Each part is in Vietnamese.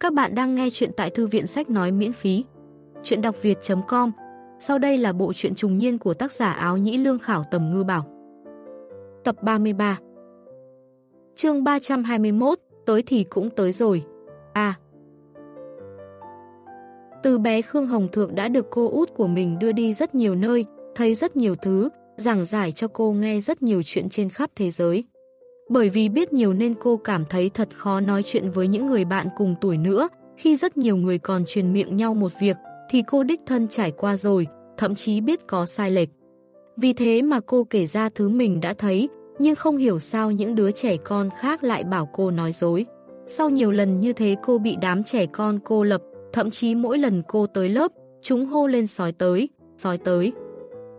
Các bạn đang nghe chuyện tại thư viện sách nói miễn phí. Chuyện đọc việt.com Sau đây là bộ truyện trùng niên của tác giả áo nhĩ lương khảo tầm ngư bảo. Tập 33 chương 321 Tới thì cũng tới rồi. À Từ bé Khương Hồng Thượng đã được cô út của mình đưa đi rất nhiều nơi, thấy rất nhiều thứ, giảng giải cho cô nghe rất nhiều chuyện trên khắp thế giới. Bởi vì biết nhiều nên cô cảm thấy thật khó nói chuyện với những người bạn cùng tuổi nữa, khi rất nhiều người còn truyền miệng nhau một việc, thì cô đích thân trải qua rồi, thậm chí biết có sai lệch. Vì thế mà cô kể ra thứ mình đã thấy, nhưng không hiểu sao những đứa trẻ con khác lại bảo cô nói dối. Sau nhiều lần như thế cô bị đám trẻ con cô lập, thậm chí mỗi lần cô tới lớp, chúng hô lên sói tới, sói tới.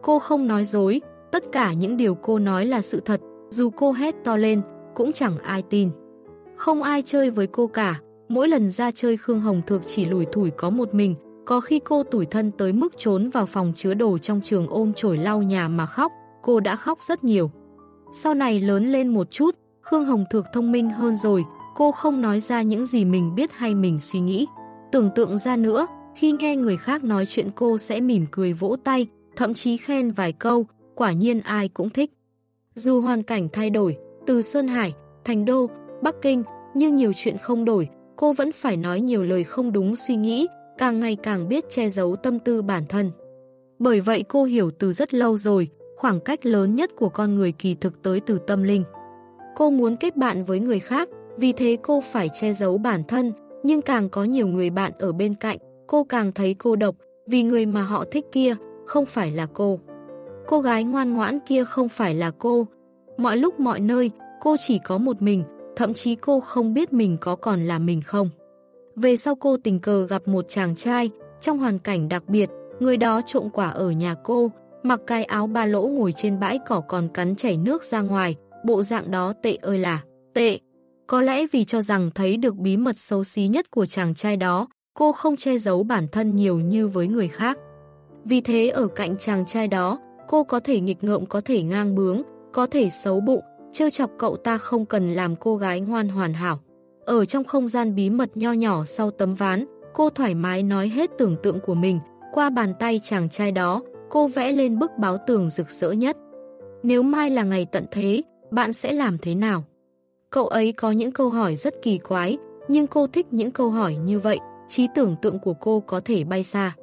Cô không nói dối, tất cả những điều cô nói là sự thật, dù cô hét to lên, cũng chẳng ai tin. Không ai chơi với cô cả, mỗi lần ra chơi Khương Hồng Thược chỉ lủi thủi có một mình, có khi cô tủi thân tới mức trốn vào phòng chứa đồ trong trường ôm chổi lau nhà mà khóc, cô đã khóc rất nhiều. Sau này lớn lên một chút, Khương Hồng Thược thông minh hơn rồi, cô không nói ra những gì mình biết hay mình suy nghĩ. Tưởng tượng ra nữa, khi nghe người khác nói chuyện cô sẽ mỉm cười vỗ tay, thậm chí khen vài câu, quả nhiên ai cũng thích. Dù hoàn cảnh thay đổi, từ Sơn Hải, Thành Đô, Bắc Kinh, nhưng nhiều chuyện không đổi, cô vẫn phải nói nhiều lời không đúng suy nghĩ, càng ngày càng biết che giấu tâm tư bản thân. Bởi vậy cô hiểu từ rất lâu rồi, khoảng cách lớn nhất của con người kỳ thực tới từ tâm linh. Cô muốn kết bạn với người khác, vì thế cô phải che giấu bản thân, nhưng càng có nhiều người bạn ở bên cạnh, cô càng thấy cô độc, vì người mà họ thích kia không phải là cô. Cô gái ngoan ngoãn kia không phải là cô. Mọi lúc mọi nơi, cô chỉ có một mình, thậm chí cô không biết mình có còn là mình không. Về sau cô tình cờ gặp một chàng trai, trong hoàn cảnh đặc biệt, người đó trộm quả ở nhà cô, mặc cái áo ba lỗ ngồi trên bãi cỏ còn cắn chảy nước ra ngoài, bộ dạng đó tệ ơi là, tệ. Có lẽ vì cho rằng thấy được bí mật xấu xí nhất của chàng trai đó, cô không che giấu bản thân nhiều như với người khác. Vì thế ở cạnh chàng trai đó, Cô có thể nghịch ngợm có thể ngang bướng, có thể xấu bụng, trêu chọc cậu ta không cần làm cô gái ngoan hoàn hảo. Ở trong không gian bí mật nho nhỏ sau tấm ván, cô thoải mái nói hết tưởng tượng của mình, qua bàn tay chàng trai đó, cô vẽ lên bức báo tường rực rỡ nhất. Nếu mai là ngày tận thế, bạn sẽ làm thế nào? Cậu ấy có những câu hỏi rất kỳ quái, nhưng cô thích những câu hỏi như vậy, trí tưởng tượng của cô có thể bay xa.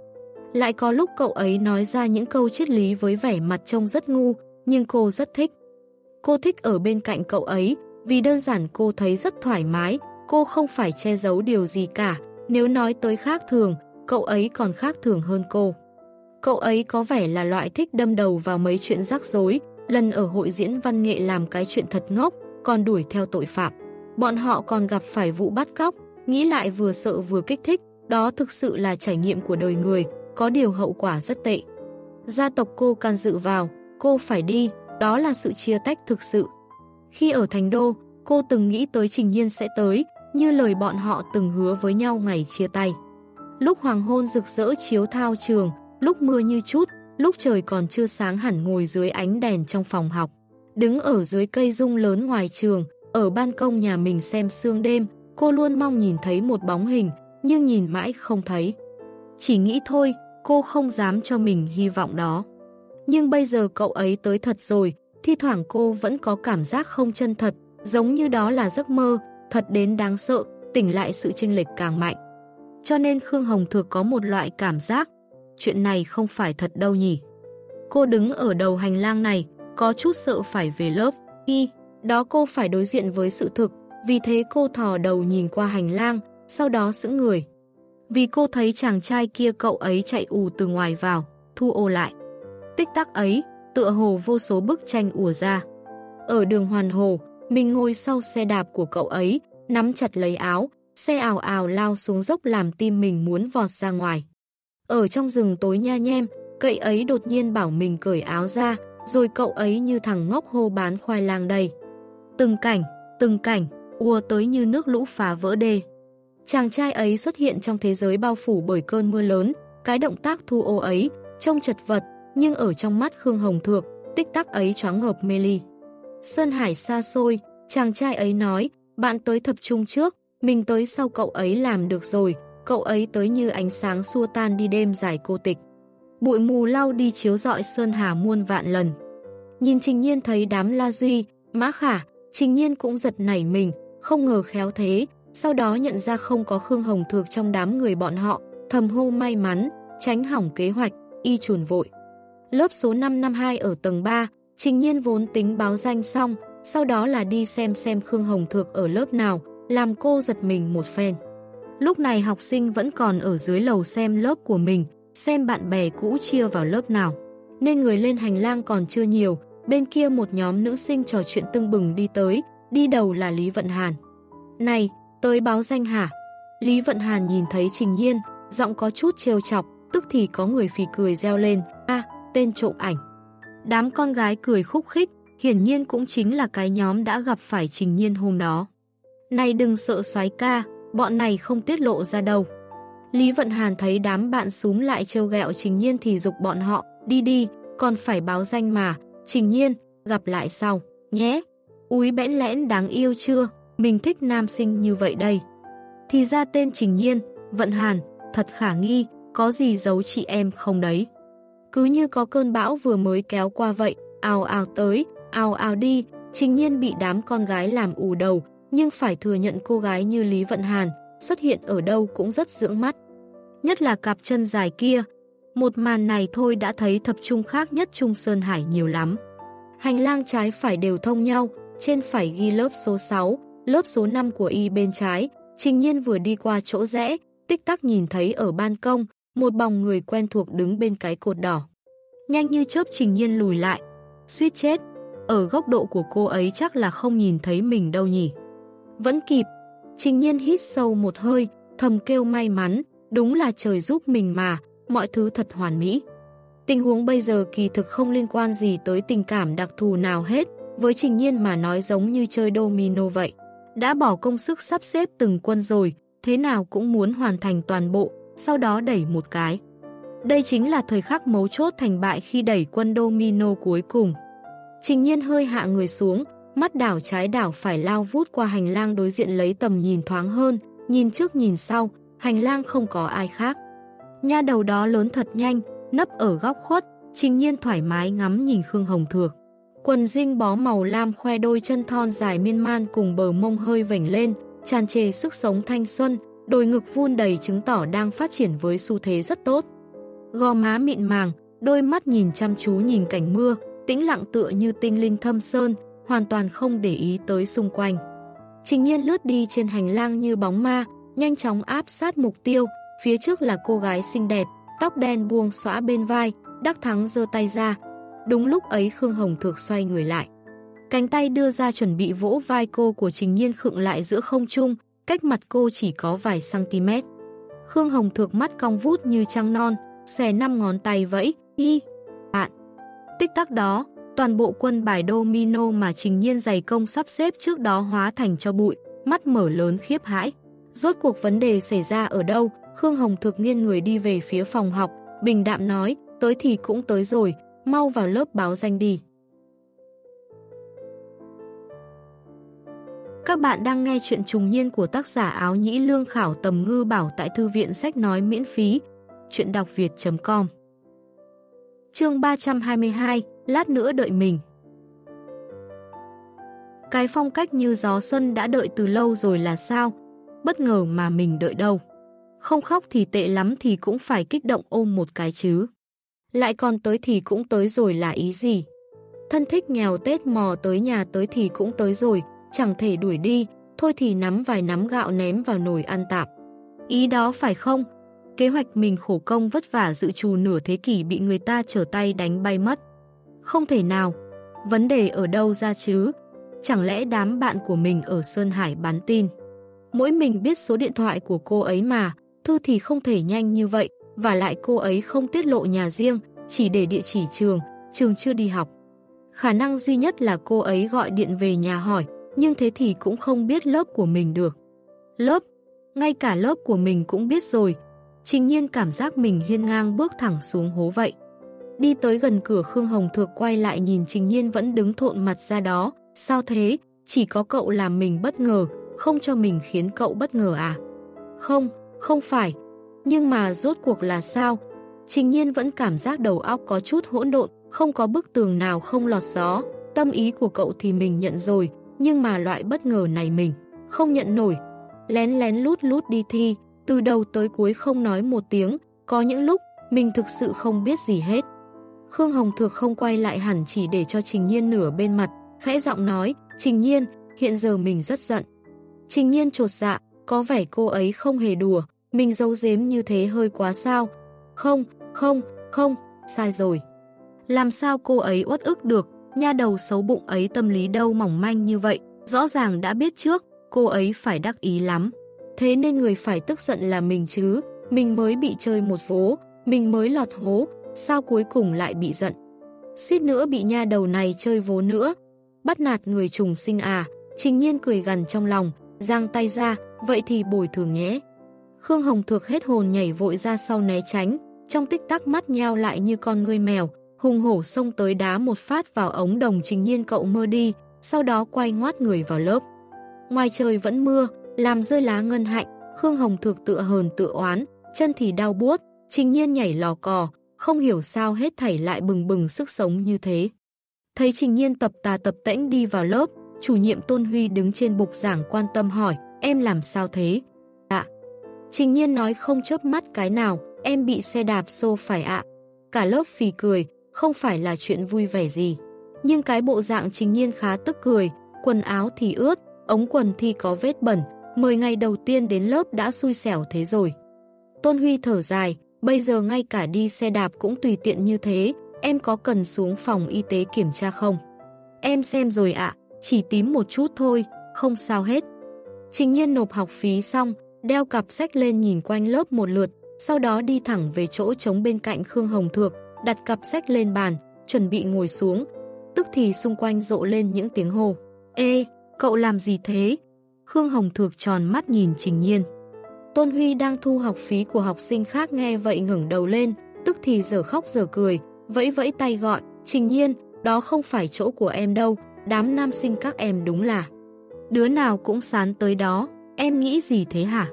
Lại có lúc cậu ấy nói ra những câu triết lý với vẻ mặt trông rất ngu, nhưng cô rất thích. Cô thích ở bên cạnh cậu ấy, vì đơn giản cô thấy rất thoải mái, cô không phải che giấu điều gì cả. Nếu nói tới khác thường, cậu ấy còn khác thường hơn cô. Cậu ấy có vẻ là loại thích đâm đầu vào mấy chuyện rắc rối, lần ở hội diễn văn nghệ làm cái chuyện thật ngốc, còn đuổi theo tội phạm. Bọn họ còn gặp phải vụ bắt cóc, nghĩ lại vừa sợ vừa kích thích, đó thực sự là trải nghiệm của đời người, có điều hậu quả rất tệ. Gia tộc cô can dự vào, cô phải đi, đó là sự chia tách thực sự. Khi ở Thành Đô, cô từng nghĩ tới Trình Nhiên sẽ tới, như lời bọn họ từng hứa với nhau ngày chia tay. Lúc hoàng hôn rực rỡ chiếu thao trường, lúc mưa như chút, lúc trời còn chưa sáng hẳn ngồi dưới ánh đèn trong phòng học. Đứng ở dưới cây rung lớn ngoài trường, ở ban công nhà mình xem sương đêm, cô luôn mong nhìn thấy một bóng hình, nhưng nhìn mãi không thấy. Chỉ nghĩ thôi, cô không dám cho mình hy vọng đó. Nhưng bây giờ cậu ấy tới thật rồi, thi thoảng cô vẫn có cảm giác không chân thật, giống như đó là giấc mơ, thật đến đáng sợ, tỉnh lại sự chênh lệch càng mạnh. Cho nên Khương Hồng Thược có một loại cảm giác, chuyện này không phải thật đâu nhỉ. Cô đứng ở đầu hành lang này, có chút sợ phải về lớp, y, đó cô phải đối diện với sự thực, vì thế cô thò đầu nhìn qua hành lang, sau đó sững người. Vì cô thấy chàng trai kia cậu ấy chạy ù từ ngoài vào, thu ô lại. Tích tắc ấy, tựa hồ vô số bức tranh ùa ra. Ở đường hoàn hồ, mình ngồi sau xe đạp của cậu ấy, nắm chặt lấy áo, xe ảo ảo lao xuống dốc làm tim mình muốn vọt ra ngoài. Ở trong rừng tối nha nhem, cậy ấy đột nhiên bảo mình cởi áo ra, rồi cậu ấy như thằng ngốc hô bán khoai lang đây. Từng cảnh, từng cảnh, ùa tới như nước lũ phá vỡ đê. Chàng trai ấy xuất hiện trong thế giới bao phủ bởi cơn mưa lớn, cái động tác thu ô ấy, trông chật vật, nhưng ở trong mắt Khương Hồng Thược, tích tắc ấy choáng ngợp mê ly. Sơn Hải xa xôi, chàng trai ấy nói, bạn tới thập trung trước, Mình tới sau cậu ấy làm được rồi, cậu ấy tới như ánh sáng xua tan đi đêm dài cô tịch. Bụi mù lau đi chiếu dọi Sơn Hà muôn vạn lần. Nhìn Trình Nhiên thấy đám La Duy, Mã Khả, Trình Nhiên cũng giật nảy mình, không ngờ khéo thế, sau đó nhận ra không có Khương Hồng Thược trong đám người bọn họ, thầm hô may mắn, tránh hỏng kế hoạch, y chuồn vội. Lớp số 552 ở tầng 3, Trình Nhiên vốn tính báo danh xong, sau đó là đi xem xem Khương Hồng Thược ở lớp nào, làm cô giật mình một phen. Lúc này học sinh vẫn còn ở dưới lầu xem lớp của mình, xem bạn bè cũ chia vào lớp nào. Nên người lên hành lang còn chưa nhiều, bên kia một nhóm nữ sinh trò chuyện tưng bừng đi tới, đi đầu là Lý Vận Hàn. Này, tới báo danh hả? Lý Vận Hàn nhìn thấy Trình Nhiên, giọng có chút trêu chọc, tức thì có người phì cười reo lên, a tên trộm ảnh. Đám con gái cười khúc khích, hiển nhiên cũng chính là cái nhóm đã gặp phải Trình Nhiên hôm đó. Này đừng sợ xoái ca, bọn này không tiết lộ ra đâu. Lý Vận Hàn thấy đám bạn súm lại trêu ghẹo Trình Nhiên thì dục bọn họ, đi đi, còn phải báo danh mà, Trình Nhiên, gặp lại sau, nhé. Úi bẽn lẽn đáng yêu chưa, mình thích nam sinh như vậy đây. Thì ra tên Trình Nhiên, Vận Hàn, thật khả nghi, có gì giấu chị em không đấy. Cứ như có cơn bão vừa mới kéo qua vậy, ào ào tới, ào ào đi, Trình Nhiên bị đám con gái làm ù đầu, nhưng phải thừa nhận cô gái như Lý Vận Hàn, xuất hiện ở đâu cũng rất dưỡng mắt. Nhất là cặp chân dài kia, một màn này thôi đã thấy thập trung khác nhất Trung Sơn Hải nhiều lắm. Hành lang trái phải đều thông nhau, trên phải ghi lớp số 6, lớp số 5 của y bên trái, Trình Nhiên vừa đi qua chỗ rẽ, tích tắc nhìn thấy ở ban công, một bóng người quen thuộc đứng bên cái cột đỏ. Nhanh như chớp Trình Nhiên lùi lại, suýt chết, ở góc độ của cô ấy chắc là không nhìn thấy mình đâu nhỉ. Vẫn kịp, Trình Nhiên hít sâu một hơi, thầm kêu may mắn, đúng là trời giúp mình mà, mọi thứ thật hoàn mỹ. Tình huống bây giờ kỳ thực không liên quan gì tới tình cảm đặc thù nào hết, với Trình Nhiên mà nói giống như chơi domino vậy. Đã bỏ công sức sắp xếp từng quân rồi, thế nào cũng muốn hoàn thành toàn bộ, sau đó đẩy một cái. Đây chính là thời khắc mấu chốt thành bại khi đẩy quân domino cuối cùng. Trình Nhiên hơi hạ người xuống, mắt đảo trái đảo phải lao vút qua hành lang đối diện lấy tầm nhìn thoáng hơn, nhìn trước nhìn sau, hành lang không có ai khác. Nha đầu đó lớn thật nhanh, nấp ở góc khuất, trình nhiên thoải mái ngắm nhìn Khương Hồng Thược. Quần dinh bó màu lam khoe đôi chân thon dài miên man cùng bờ mông hơi vảnh lên, tràn trề sức sống thanh xuân, đôi ngực vun đầy chứng tỏ đang phát triển với xu thế rất tốt. Gò má mịn màng, đôi mắt nhìn chăm chú nhìn cảnh mưa, tĩnh lặng tựa như tinh linh thâm sơn, hoàn toàn không để ý tới xung quanh. Trình nhiên lướt đi trên hành lang như bóng ma, nhanh chóng áp sát mục tiêu, phía trước là cô gái xinh đẹp, tóc đen buông xõa bên vai, đắc thắng giơ tay ra. Đúng lúc ấy Khương Hồng Thược xoay người lại. Cánh tay đưa ra chuẩn bị vỗ vai cô của Trình Nhiên khựng lại giữa không trung, cách mặt cô chỉ có vài cm. Khương Hồng Thược mắt cong vút như trăng non, xòe năm ngón tay vẫy, y, bạn. Tích tắc đó, toàn bộ quân bài domino mà Trình Nhiên dày công sắp xếp trước đó hóa thành cho bụi, mắt mở lớn khiếp hãi. Rốt cuộc vấn đề xảy ra ở đâu? Khương Hồng thược nghiêng người đi về phía phòng học, bình đạm nói, tới thì cũng tới rồi, mau vào lớp báo danh đi. Các bạn đang nghe chuyện trùng niên của tác giả áo nhĩ lương khảo tầm ngư bảo tại thư viện sách nói miễn phí. Chuyện đọc việt.com Chương 322 Lát nữa đợi mình Cái phong cách như gió xuân đã đợi từ lâu rồi là sao? Bất ngờ mà mình đợi đâu. Không khóc thì tệ lắm thì cũng phải kích động ôm một cái chứ. Lại còn tới thì cũng tới rồi là ý gì? Thân thích nghèo Tết mò tới nhà tới thì cũng tới rồi, chẳng thể đuổi đi, thôi thì nắm vài nắm gạo ném vào nồi ăn tạp. Ý đó phải không? Kế hoạch mình khổ công vất vả dự trù nửa thế kỷ bị người ta trở tay đánh bay mất. Không thể nào. Vấn đề ở đâu ra chứ? Chẳng lẽ đám bạn của mình ở Sơn Hải bán tin? Mỗi mình biết số điện thoại của cô ấy mà, thư thì không thể nhanh như vậy, và lại cô ấy không tiết lộ nhà riêng, chỉ để địa chỉ trường, trường chưa đi học. Khả năng duy nhất là cô ấy gọi điện về nhà hỏi, nhưng thế thì cũng không biết lớp của mình được. Lớp? Ngay cả lớp của mình cũng biết rồi. Trình nhiên cảm giác mình hiên ngang bước thẳng xuống hố vậy. Đi tới gần cửa Khương Hồng Thược quay lại nhìn Trình Nhiên vẫn đứng thộn mặt ra đó. Sao thế? Chỉ có cậu làm mình bất ngờ. không cho mình khiến cậu bất ngờ à? Không, không phải. Nhưng mà rốt cuộc là sao? Trình nhiên vẫn cảm giác đầu óc có chút hỗn độn, không có bức tường nào không lọt gió. Tâm ý của cậu thì mình nhận rồi, nhưng mà loại bất ngờ này mình không nhận nổi. Lén lén lút lút đi thi, từ đầu tới cuối không nói một tiếng, có những lúc mình thực sự không biết gì hết. Khương Hồng Thược không quay lại hẳn chỉ để cho Trình Nhiên nửa bên mặt, khẽ giọng nói, Trình Nhiên, hiện giờ mình rất giận. Trình Nhiên trột dạ, có vẻ cô ấy không hề đùa, mình giấu giếm như thế hơi quá sao. Không, không, không, sai rồi. Làm sao cô ấy uất ức được, nha đầu xấu bụng ấy tâm lý đâu mỏng manh như vậy, rõ ràng đã biết trước, cô ấy phải đắc ý lắm. Thế nên người phải tức giận là mình chứ, mình mới bị chơi một vố, mình mới lọt hố, sao cuối cùng lại bị giận. Suýt nữa bị nha đầu này chơi vố nữa, bắt nạt người trùng sinh à, trình nhiên cười gần trong lòng, giang tay ra, vậy thì bồi thường nhé. Khương Hồng Thược hết hồn nhảy vội ra sau né tránh, trong tích tắc mắt nheo lại như con ngươi mèo, hùng hổ xông tới đá một phát vào ống đồng trình nhiên cậu mơ đi, sau đó quay ngoát người vào lớp. Ngoài trời vẫn mưa, làm rơi lá ngân hạnh, Khương Hồng Thược tựa hờn tựa oán, chân thì đau buốt, trình nhiên nhảy lò cò, không hiểu sao hết thảy lại bừng bừng sức sống như thế. Thấy trình nhiên tập tà tập tễnh đi vào lớp, chủ nhiệm Tôn Huy đứng trên bục giảng quan tâm hỏi, em làm sao thế? Trình nhiên nói không chớp mắt cái nào, em bị xe đạp xô phải ạ. Cả lớp phì cười, không phải là chuyện vui vẻ gì. Nhưng cái bộ dạng trình nhiên khá tức cười, quần áo thì ướt, ống quần thì có vết bẩn, 10 ngày đầu tiên đến lớp đã xui xẻo thế rồi. Tôn Huy thở dài, bây giờ ngay cả đi xe đạp cũng tùy tiện như thế, em có cần xuống phòng y tế kiểm tra không? Em xem rồi ạ, chỉ tím một chút thôi, không sao hết. Trình nhiên nộp học phí xong, đeo cặp sách lên nhìn quanh lớp một lượt, sau đó đi thẳng về chỗ trống bên cạnh Khương Hồng Thược, đặt cặp sách lên bàn, chuẩn bị ngồi xuống. Tức thì xung quanh rộ lên những tiếng hô. Ê, cậu làm gì thế? Khương Hồng Thược tròn mắt nhìn Trình Nhiên. Tôn Huy đang thu học phí của học sinh khác nghe vậy ngẩng đầu lên, tức thì giờ khóc giờ cười, vẫy vẫy tay gọi, Trình Nhiên, đó không phải chỗ của em đâu, đám nam sinh các em đúng là. Đứa nào cũng sán tới đó, em nghĩ gì thế hả?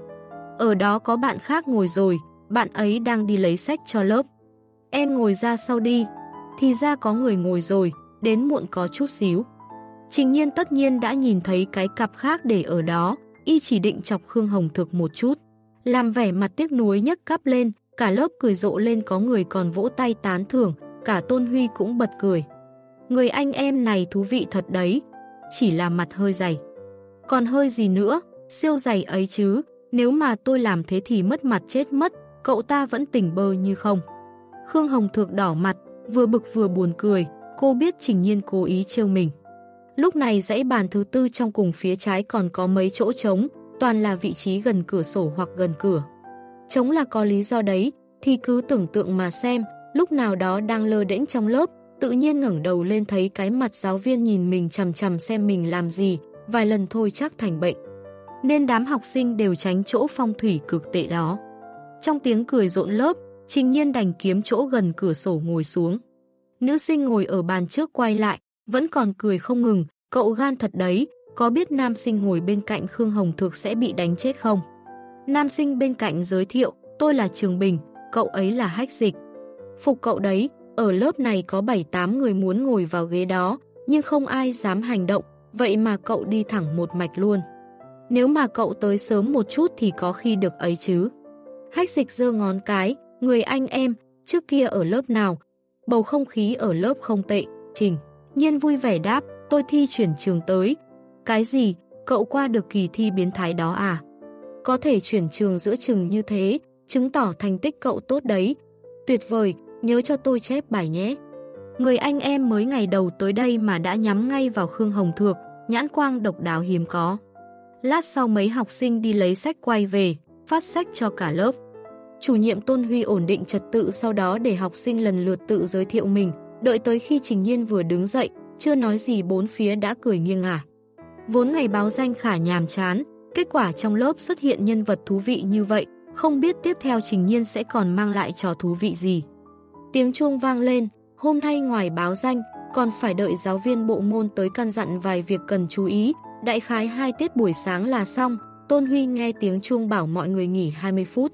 Ở đó có bạn khác ngồi rồi, bạn ấy đang đi lấy sách cho lớp. Em ngồi ra sau đi, thì ra có người ngồi rồi, đến muộn có chút xíu. Trình nhiên tất nhiên đã nhìn thấy cái cặp khác để ở đó, y chỉ định chọc Khương Hồng Thực một chút. Làm vẻ mặt tiếc nuối nhấc cắp lên, cả lớp cười rộ lên có người còn vỗ tay tán thưởng, cả Tôn Huy cũng bật cười. Người anh em này thú vị thật đấy, chỉ là mặt hơi dày. Còn hơi gì nữa, siêu dày ấy chứ, nếu mà tôi làm thế thì mất mặt chết mất, cậu ta vẫn tỉnh bơ như không. Khương Hồng Thược đỏ mặt, vừa bực vừa buồn cười, cô biết Trình Nhiên cố ý trêu mình. Lúc này dãy bàn thứ tư trong cùng phía trái còn có mấy chỗ trống, toàn là vị trí gần cửa sổ hoặc gần cửa. Trống là có lý do đấy, thì cứ tưởng tượng mà xem, lúc nào đó đang lơ đễnh trong lớp, tự nhiên ngẩng đầu lên thấy cái mặt giáo viên nhìn mình chầm chầm xem mình làm gì, vài lần thôi chắc thành bệnh. Nên đám học sinh đều tránh chỗ phong thủy cực tệ đó. Trong tiếng cười rộn lớp, Trình Nhiên đành kiếm chỗ gần cửa sổ ngồi xuống. Nữ sinh ngồi ở bàn trước quay lại, vẫn còn cười không ngừng, cậu gan thật đấy, có biết nam sinh ngồi bên cạnh Khương Hồng Thược sẽ bị đánh chết không? Nam sinh bên cạnh giới thiệu, tôi là Trường Bình, cậu ấy là hách dịch. Phục cậu đấy, ở lớp này có 7-8 người muốn ngồi vào ghế đó, nhưng không ai dám hành động, vậy mà cậu đi thẳng một mạch luôn. Nếu mà cậu tới sớm một chút thì có khi được ấy chứ. Hách dịch giơ ngón cái, người anh em, trước kia ở lớp nào? Bầu không khí ở lớp không tệ, trình. Nhiên vui vẻ đáp, tôi thi chuyển trường tới. Cái gì, cậu qua được kỳ thi biến thái đó à? Có thể chuyển trường giữa trường như thế, chứng tỏ thành tích cậu tốt đấy. Tuyệt vời, nhớ cho tôi chép bài nhé. Người anh em mới ngày đầu tới đây mà đã nhắm ngay vào Khương Hồng Thược, nhãn quang độc đáo hiếm có. Lát sau mấy học sinh đi lấy sách quay về, phát sách cho cả lớp. Chủ nhiệm Tôn Huy ổn định trật tự sau đó để học sinh lần lượt tự giới thiệu mình, đợi tới khi Trình Nhiên vừa đứng dậy, chưa nói gì bốn phía đã cười nghiêng ngả. Vốn ngày báo danh khả nhàm chán, kết quả trong lớp xuất hiện nhân vật thú vị như vậy, không biết tiếp theo Trình Nhiên sẽ còn mang lại trò thú vị gì. Tiếng chuông vang lên, hôm nay ngoài báo danh, còn phải đợi giáo viên bộ môn tới căn dặn vài việc cần chú ý, Đại khái hai tiết buổi sáng là xong, Tôn Huy nghe tiếng chuông bảo mọi người nghỉ 20 phút.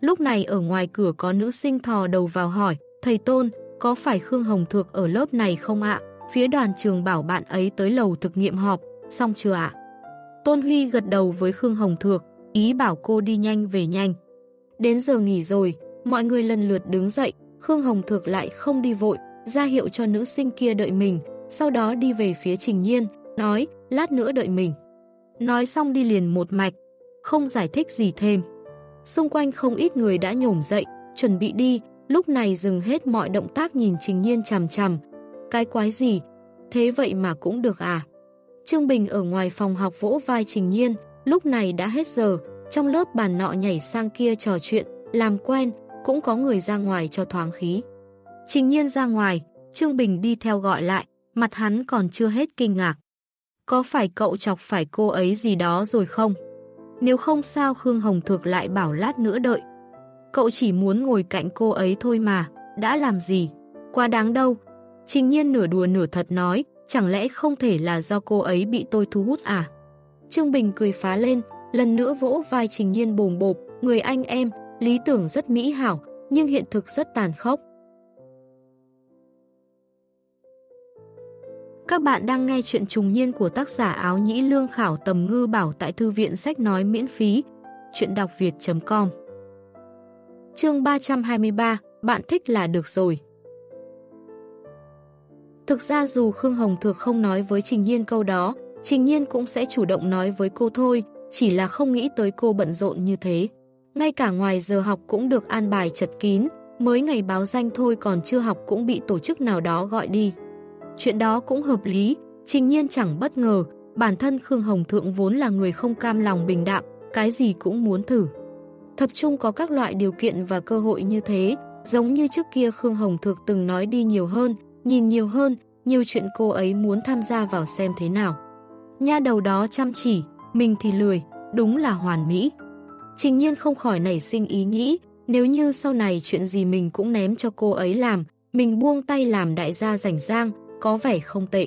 Lúc này ở ngoài cửa có nữ sinh thò đầu vào hỏi, thầy Tôn, có phải Khương Hồng Thược ở lớp này không ạ? Phía đoàn trường bảo bạn ấy tới lầu thực nghiệm họp, xong chưa ạ? Tôn Huy gật đầu với Khương Hồng Thược, ý bảo cô đi nhanh về nhanh. Đến giờ nghỉ rồi, mọi người lần lượt đứng dậy, Khương Hồng Thược lại không đi vội, ra hiệu cho nữ sinh kia đợi mình, sau đó đi về phía Trình Nhiên, nói, lát nữa đợi mình. Nói xong đi liền một mạch, không giải thích gì thêm. Xung quanh không ít người đã nhổm dậy, chuẩn bị đi, lúc này dừng hết mọi động tác nhìn Trình Nhiên chằm chằm. Cái quái gì? Thế vậy mà cũng được à? Trương Bình ở ngoài phòng học vỗ vai Trình Nhiên, lúc này đã hết giờ, trong lớp bàn nọ nhảy sang kia trò chuyện, làm quen, cũng có người ra ngoài cho thoáng khí. Trình Nhiên ra ngoài, Trương Bình đi theo gọi lại, mặt hắn còn chưa hết kinh ngạc. Có phải cậu chọc phải cô ấy gì đó rồi không? Nếu không sao Khương Hồng Thược lại bảo lát nữa đợi. Cậu chỉ muốn ngồi cạnh cô ấy thôi mà, đã làm gì? Quá đáng đâu. Trình nhiên nửa đùa nửa thật nói, chẳng lẽ không thể là do cô ấy bị tôi thu hút à? Trương Bình cười phá lên, lần nữa vỗ vai Trình Nhiên bồm bộp, người anh em, lý tưởng rất mỹ hảo, nhưng hiện thực rất tàn khốc. Các bạn đang nghe chuyện trùng niên của tác giả áo nhĩ lương khảo tầm ngư bảo tại thư viện sách nói miễn phí. Chuyện đọc việt.com Chương 323 Bạn thích là được rồi Thực ra dù Khương Hồng Thược không nói với Trình Nhiên câu đó, Trình Nhiên cũng sẽ chủ động nói với cô thôi, chỉ là không nghĩ tới cô bận rộn như thế. Ngay cả ngoài giờ học cũng được an bài chật kín, mới ngày báo danh thôi còn chưa học cũng bị tổ chức nào đó gọi đi. Chuyện đó cũng hợp lý, trình nhiên chẳng bất ngờ, bản thân Khương Hồng Thượng vốn là người không cam lòng bình đạm, cái gì cũng muốn thử. thập trung có các loại điều kiện và cơ hội như thế, giống như trước kia Khương Hồng Thượng từng nói đi nhiều hơn, nhìn nhiều hơn, nhiều chuyện cô ấy muốn tham gia vào xem thế nào. Nha đầu đó chăm chỉ, mình thì lười, đúng là hoàn mỹ. Trình nhiên không khỏi nảy sinh ý nghĩ, nếu như sau này chuyện gì mình cũng ném cho cô ấy làm, mình buông tay làm đại gia rảnh rang, có vẻ không tệ.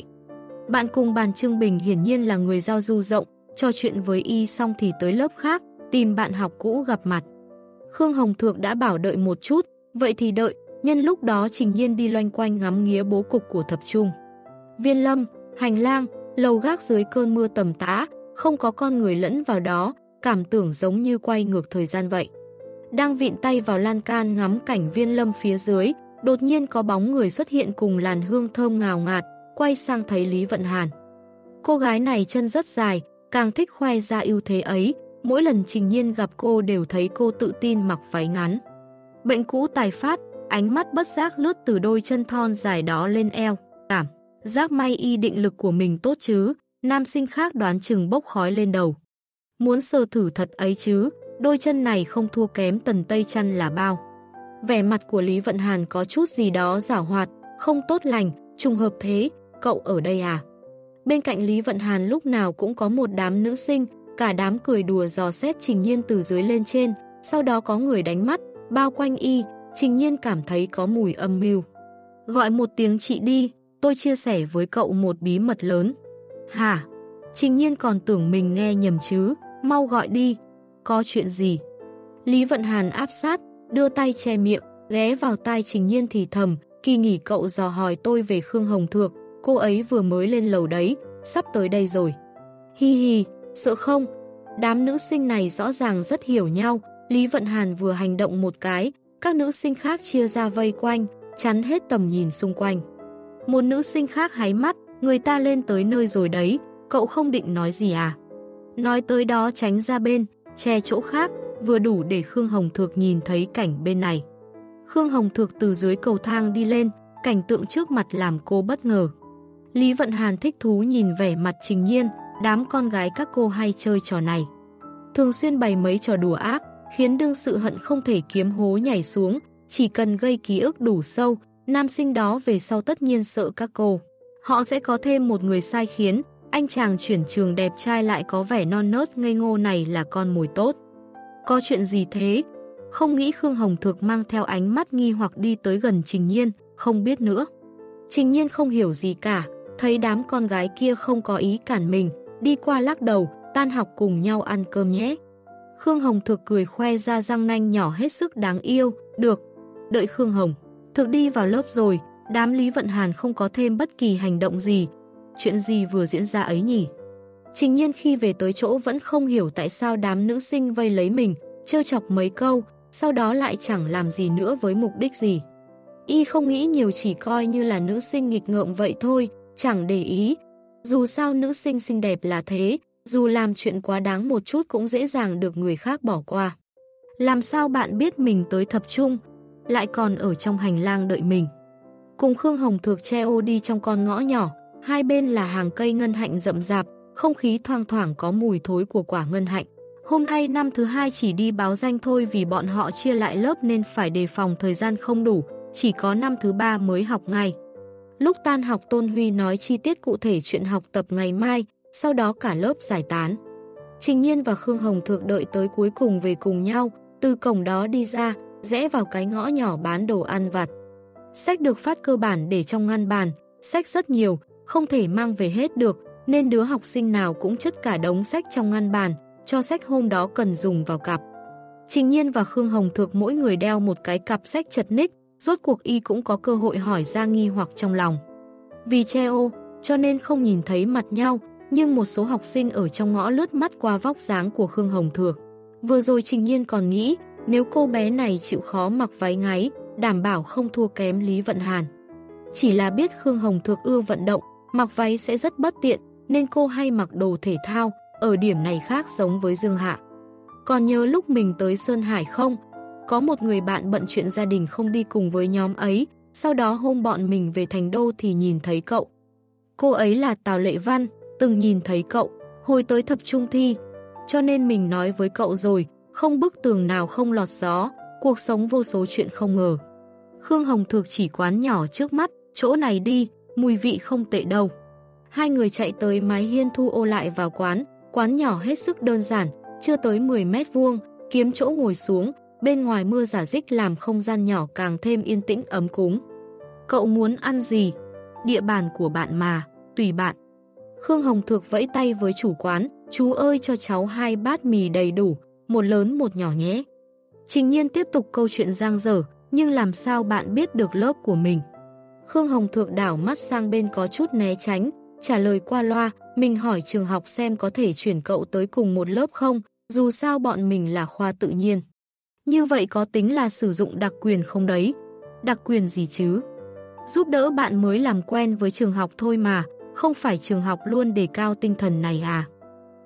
Bạn cùng bàn Trương Bình hiển nhiên là người giao du rộng, trò chuyện với y xong thì tới lớp khác, tìm bạn học cũ gặp mặt. Khương Hồng Thược đã bảo đợi một chút, vậy thì đợi, nhân lúc đó Trình Nhiên đi loanh quanh ngắm nghía bố cục của thập trung. Viên lâm, hành lang, lầu gác dưới cơn mưa tầm tã, không có con người lẫn vào đó, cảm tưởng giống như quay ngược thời gian vậy. Đang vịn tay vào lan can ngắm cảnh viên lâm phía dưới, đột nhiên có bóng người xuất hiện cùng làn hương thơm ngào ngạt, quay sang thấy Lý Vận Hàn. Cô gái này chân rất dài, càng thích khoe ra ưu thế ấy, mỗi lần trình nhiên gặp cô đều thấy cô tự tin mặc váy ngắn. Bệnh cũ tài phát, ánh mắt bất giác lướt từ đôi chân thon dài đó lên eo, cảm, giác may y định lực của mình tốt chứ, nam sinh khác đoán chừng bốc khói lên đầu. Muốn sơ thử thật ấy chứ, đôi chân này không thua kém tần tây chăn là bao. Vẻ mặt của Lý Vận Hàn có chút gì đó giả hoạt, không tốt lành, trùng hợp thế, cậu ở đây à? Bên cạnh Lý Vận Hàn lúc nào cũng có một đám nữ sinh, cả đám cười đùa dò xét Trình Nhiên từ dưới lên trên, sau đó có người đánh mắt, bao quanh y, Trình Nhiên cảm thấy có mùi âm mưu. Gọi một tiếng chị đi, tôi chia sẻ với cậu một bí mật lớn. Hả? Trình Nhiên còn tưởng mình nghe nhầm chứ, mau gọi đi. Có chuyện gì? Lý Vận Hàn áp sát, đưa tay che miệng, ghé vào tai Trình Nhiên thì thầm, kỳ nghỉ cậu dò hỏi tôi về Khương Hồng Thược, cô ấy vừa mới lên lầu đấy, sắp tới đây rồi. Hi hi, sợ không? Đám nữ sinh này rõ ràng rất hiểu nhau, Lý Vận Hàn vừa hành động một cái, các nữ sinh khác chia ra vây quanh, chắn hết tầm nhìn xung quanh. Một nữ sinh khác háy mắt, người ta lên tới nơi rồi đấy, cậu không định nói gì à? Nói tới đó tránh ra bên, che chỗ khác, vừa đủ để Khương Hồng Thược nhìn thấy cảnh bên này. Khương Hồng Thược từ dưới cầu thang đi lên, cảnh tượng trước mặt làm cô bất ngờ. Lý Vận Hàn thích thú nhìn vẻ mặt trình nhiên, đám con gái các cô hay chơi trò này. Thường xuyên bày mấy trò đùa ác, khiến đương sự hận không thể kiếm hố nhảy xuống, chỉ cần gây ký ức đủ sâu, nam sinh đó về sau tất nhiên sợ các cô. Họ sẽ có thêm một người sai khiến, anh chàng chuyển trường đẹp trai lại có vẻ non nớt ngây ngô này là con mồi tốt. Có chuyện gì thế? Không nghĩ Khương Hồng Thược mang theo ánh mắt nghi hoặc đi tới gần Trình Nhiên, không biết nữa. Trình Nhiên không hiểu gì cả, thấy đám con gái kia không có ý cản mình, đi qua lắc đầu, tan học cùng nhau ăn cơm nhé. Khương Hồng thược cười khoe ra răng nanh nhỏ hết sức đáng yêu, được. Đợi Khương Hồng, thược đi vào lớp rồi, đám Lý Vận Hàn không có thêm bất kỳ hành động gì. Chuyện gì vừa diễn ra ấy nhỉ? Trình nhiên khi về tới chỗ vẫn không hiểu tại sao đám nữ sinh vây lấy mình, trêu chọc mấy câu, sau đó lại chẳng làm gì nữa với mục đích gì. Y không nghĩ nhiều chỉ coi như là nữ sinh nghịch ngợm vậy thôi, chẳng để ý. Dù sao nữ sinh xinh đẹp là thế, dù làm chuyện quá đáng một chút cũng dễ dàng được người khác bỏ qua. Làm sao bạn biết mình tới thập trung, lại còn ở trong hành lang đợi mình. Cùng Khương Hồng Thược che ô đi trong con ngõ nhỏ, hai bên là hàng cây ngân hạnh rậm rạp, không khí thoang thoảng có mùi thối của quả ngân hạnh. Hôm nay năm thứ hai chỉ đi báo danh thôi vì bọn họ chia lại lớp nên phải đề phòng thời gian không đủ, chỉ có năm thứ ba mới học ngay. Lúc tan học Tôn Huy nói chi tiết cụ thể chuyện học tập ngày mai, sau đó cả lớp giải tán. Trình Nhiên và Khương Hồng Thược đợi tới cuối cùng về cùng nhau, từ cổng đó đi ra, rẽ vào cái ngõ nhỏ bán đồ ăn vặt. Sách được phát cơ bản để trong ngăn bàn, sách rất nhiều, không thể mang về hết được, nên đứa học sinh nào cũng chất cả đống sách trong ngăn bàn, cho sách hôm đó cần dùng vào cặp. Trình Nhiên và Khương Hồng Thược mỗi người đeo một cái cặp sách chật ních, rốt cuộc y cũng có cơ hội hỏi ra nghi hoặc trong lòng. Vì che ô, cho nên không nhìn thấy mặt nhau, nhưng một số học sinh ở trong ngõ lướt mắt qua vóc dáng của Khương Hồng Thược. Vừa rồi Trình Nhiên còn nghĩ, nếu cô bé này chịu khó mặc váy ngáy, đảm bảo không thua kém Lý Vận Hàn. Chỉ là biết Khương Hồng Thược ưa vận động, mặc váy sẽ rất bất tiện, nên cô hay mặc đồ thể thao, ở điểm này khác giống với Dương Hạ. Còn nhớ lúc mình tới Sơn Hải không? Có một người bạn bận chuyện gia đình không đi cùng với nhóm ấy, sau đó hôm bọn mình về thành đô thì nhìn thấy cậu. Cô ấy là Tào Lệ Văn, từng nhìn thấy cậu, hồi tới thập trung thi, cho nên mình nói với cậu rồi, không bức tường nào không lọt gió, cuộc sống vô số chuyện không ngờ. Khương Hồng Thược chỉ quán nhỏ trước mắt, chỗ này đi, mùi vị không tệ đâu. Hai người chạy tới mái hiên thu ô lại vào quán, quán nhỏ hết sức đơn giản, chưa tới 10 mét vuông, kiếm chỗ ngồi xuống, bên ngoài mưa giả dích làm không gian nhỏ càng thêm yên tĩnh ấm cúng. Cậu muốn ăn gì? Địa bàn của bạn mà, tùy bạn. Khương Hồng Thược vẫy tay với chủ quán, chú ơi cho cháu hai bát mì đầy đủ, một lớn một nhỏ nhé. Trình nhiên tiếp tục câu chuyện giang dở, nhưng làm sao bạn biết được lớp của mình? Khương Hồng Thược đảo mắt sang bên có chút né tránh, trả lời qua loa, mình hỏi trường học xem có thể chuyển cậu tới cùng một lớp không, dù sao bọn mình là khoa tự nhiên. Như vậy có tính là sử dụng đặc quyền không đấy? Đặc quyền gì chứ? Giúp đỡ bạn mới làm quen với trường học thôi mà, không phải trường học luôn đề cao tinh thần này à?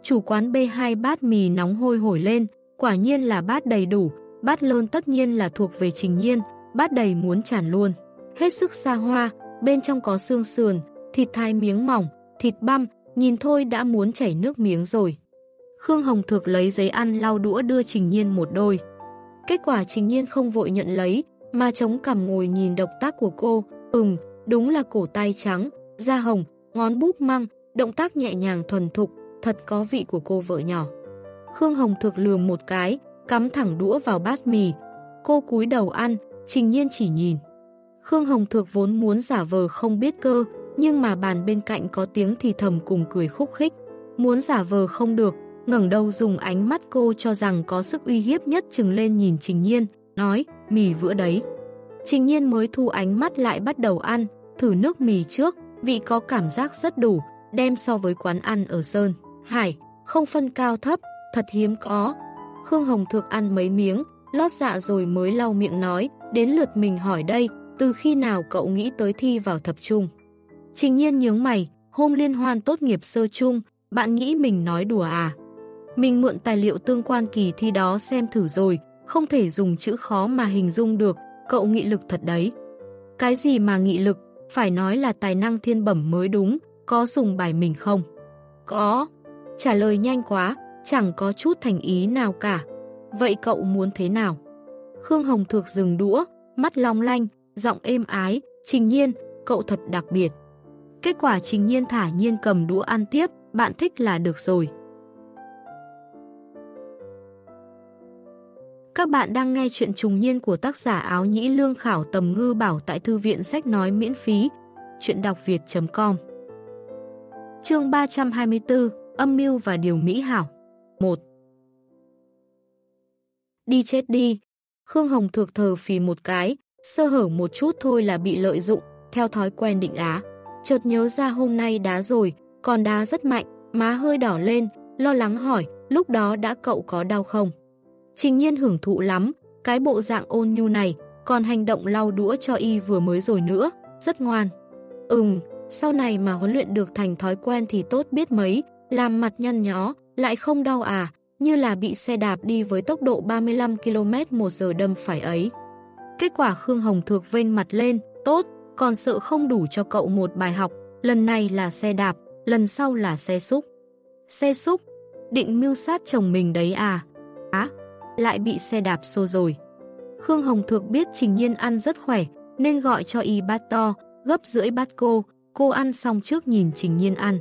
Chủ quán B2 bát mì nóng hôi hổi lên, quả nhiên là bát đầy đủ, bát lơn tất nhiên là thuộc về trình nhiên, bát đầy muốn tràn luôn. Hết sức xa hoa, bên trong có xương sườn, thịt thai miếng mỏng, thịt băm, nhìn thôi đã muốn chảy nước miếng rồi. Khương Hồng Thược lấy giấy ăn lau đũa đưa Trình Nhiên một đôi. Kết quả Trình Nhiên không vội nhận lấy, mà chống cằm ngồi nhìn động tác của cô. Ừm, đúng là cổ tay trắng, da hồng, ngón búp măng, động tác nhẹ nhàng thuần thục, thật có vị của cô vợ nhỏ. Khương Hồng Thược lườm một cái, cắm thẳng đũa vào bát mì. Cô cúi đầu ăn, Trình Nhiên chỉ nhìn. Khương Hồng Thược vốn muốn giả vờ không biết cơ, nhưng mà bàn bên cạnh có tiếng thì thầm cùng cười khúc khích. Muốn giả vờ không được, ngẩng đầu dùng ánh mắt cô cho rằng có sức uy hiếp nhất chừng lên nhìn Trình Nhiên, nói, mì vữa đấy. Trình Nhiên mới thu ánh mắt lại bắt đầu ăn, thử nước mì trước, vị có cảm giác rất đủ, đem so với quán ăn ở Sơn. Hải, không phân cao thấp, thật hiếm có. Khương Hồng Thược ăn mấy miếng, lót dạ rồi mới lau miệng nói, đến lượt mình hỏi đây, từ khi nào cậu nghĩ tới thi vào thập trung? Trình nhiên nhướng mày, hôm liên hoan tốt nghiệp sơ chung, bạn nghĩ mình nói đùa à? Mình mượn tài liệu tương quan kỳ thi đó xem thử rồi, không thể dùng chữ khó mà hình dung được, cậu nghị lực thật đấy. Cái gì mà nghị lực, phải nói là tài năng thiên bẩm mới đúng, có dùng bài mình không? Có. Trả lời nhanh quá, chẳng có chút thành ý nào cả. Vậy cậu muốn thế nào? Khương Hồng Thược dừng đũa, mắt long lanh, giọng êm ái, trình nhiên, cậu thật đặc biệt. Kết quả trình nhiên thả nhiên cầm đũa ăn tiếp, bạn thích là được rồi. Các bạn đang nghe chuyện trùng niên của tác giả áo nhĩ lương khảo tầm ngư bảo tại thư viện sách nói miễn phí, chuyện đọc việt.com Chương 324, âm mưu và điều mỹ hảo. 1. Đi chết đi. Khương Hồng Thược thờ phì một cái, sơ hở một chút thôi là bị lợi dụng, theo thói quen định á. Chợt nhớ ra hôm nay đá rồi, còn đá rất mạnh, má hơi đỏ lên, lo lắng hỏi, lúc đó đã cậu có đau không? Trình nhiên hưởng thụ lắm, cái bộ dạng ôn nhu này, còn hành động lau đũa cho y vừa mới rồi nữa, rất ngoan. Ừm, sau này mà huấn luyện được thành thói quen thì tốt biết mấy, làm mặt nhăn nhó, lại không đau à, như là bị xe đạp đi với tốc độ 35 km một giờ đâm phải ấy. Kết quả Khương Hồng Thược vênh mặt lên, tốt, còn sợ không đủ cho cậu một bài học, lần này là xe đạp, lần sau là xe xúc. Xe xúc, định mưu sát chồng mình đấy à? Á, lại bị xe đạp xô rồi. Khương Hồng Thược biết Trình Nhiên ăn rất khỏe, nên gọi cho y bát to, gấp rưỡi bát cô, cô ăn xong trước nhìn Trình Nhiên ăn.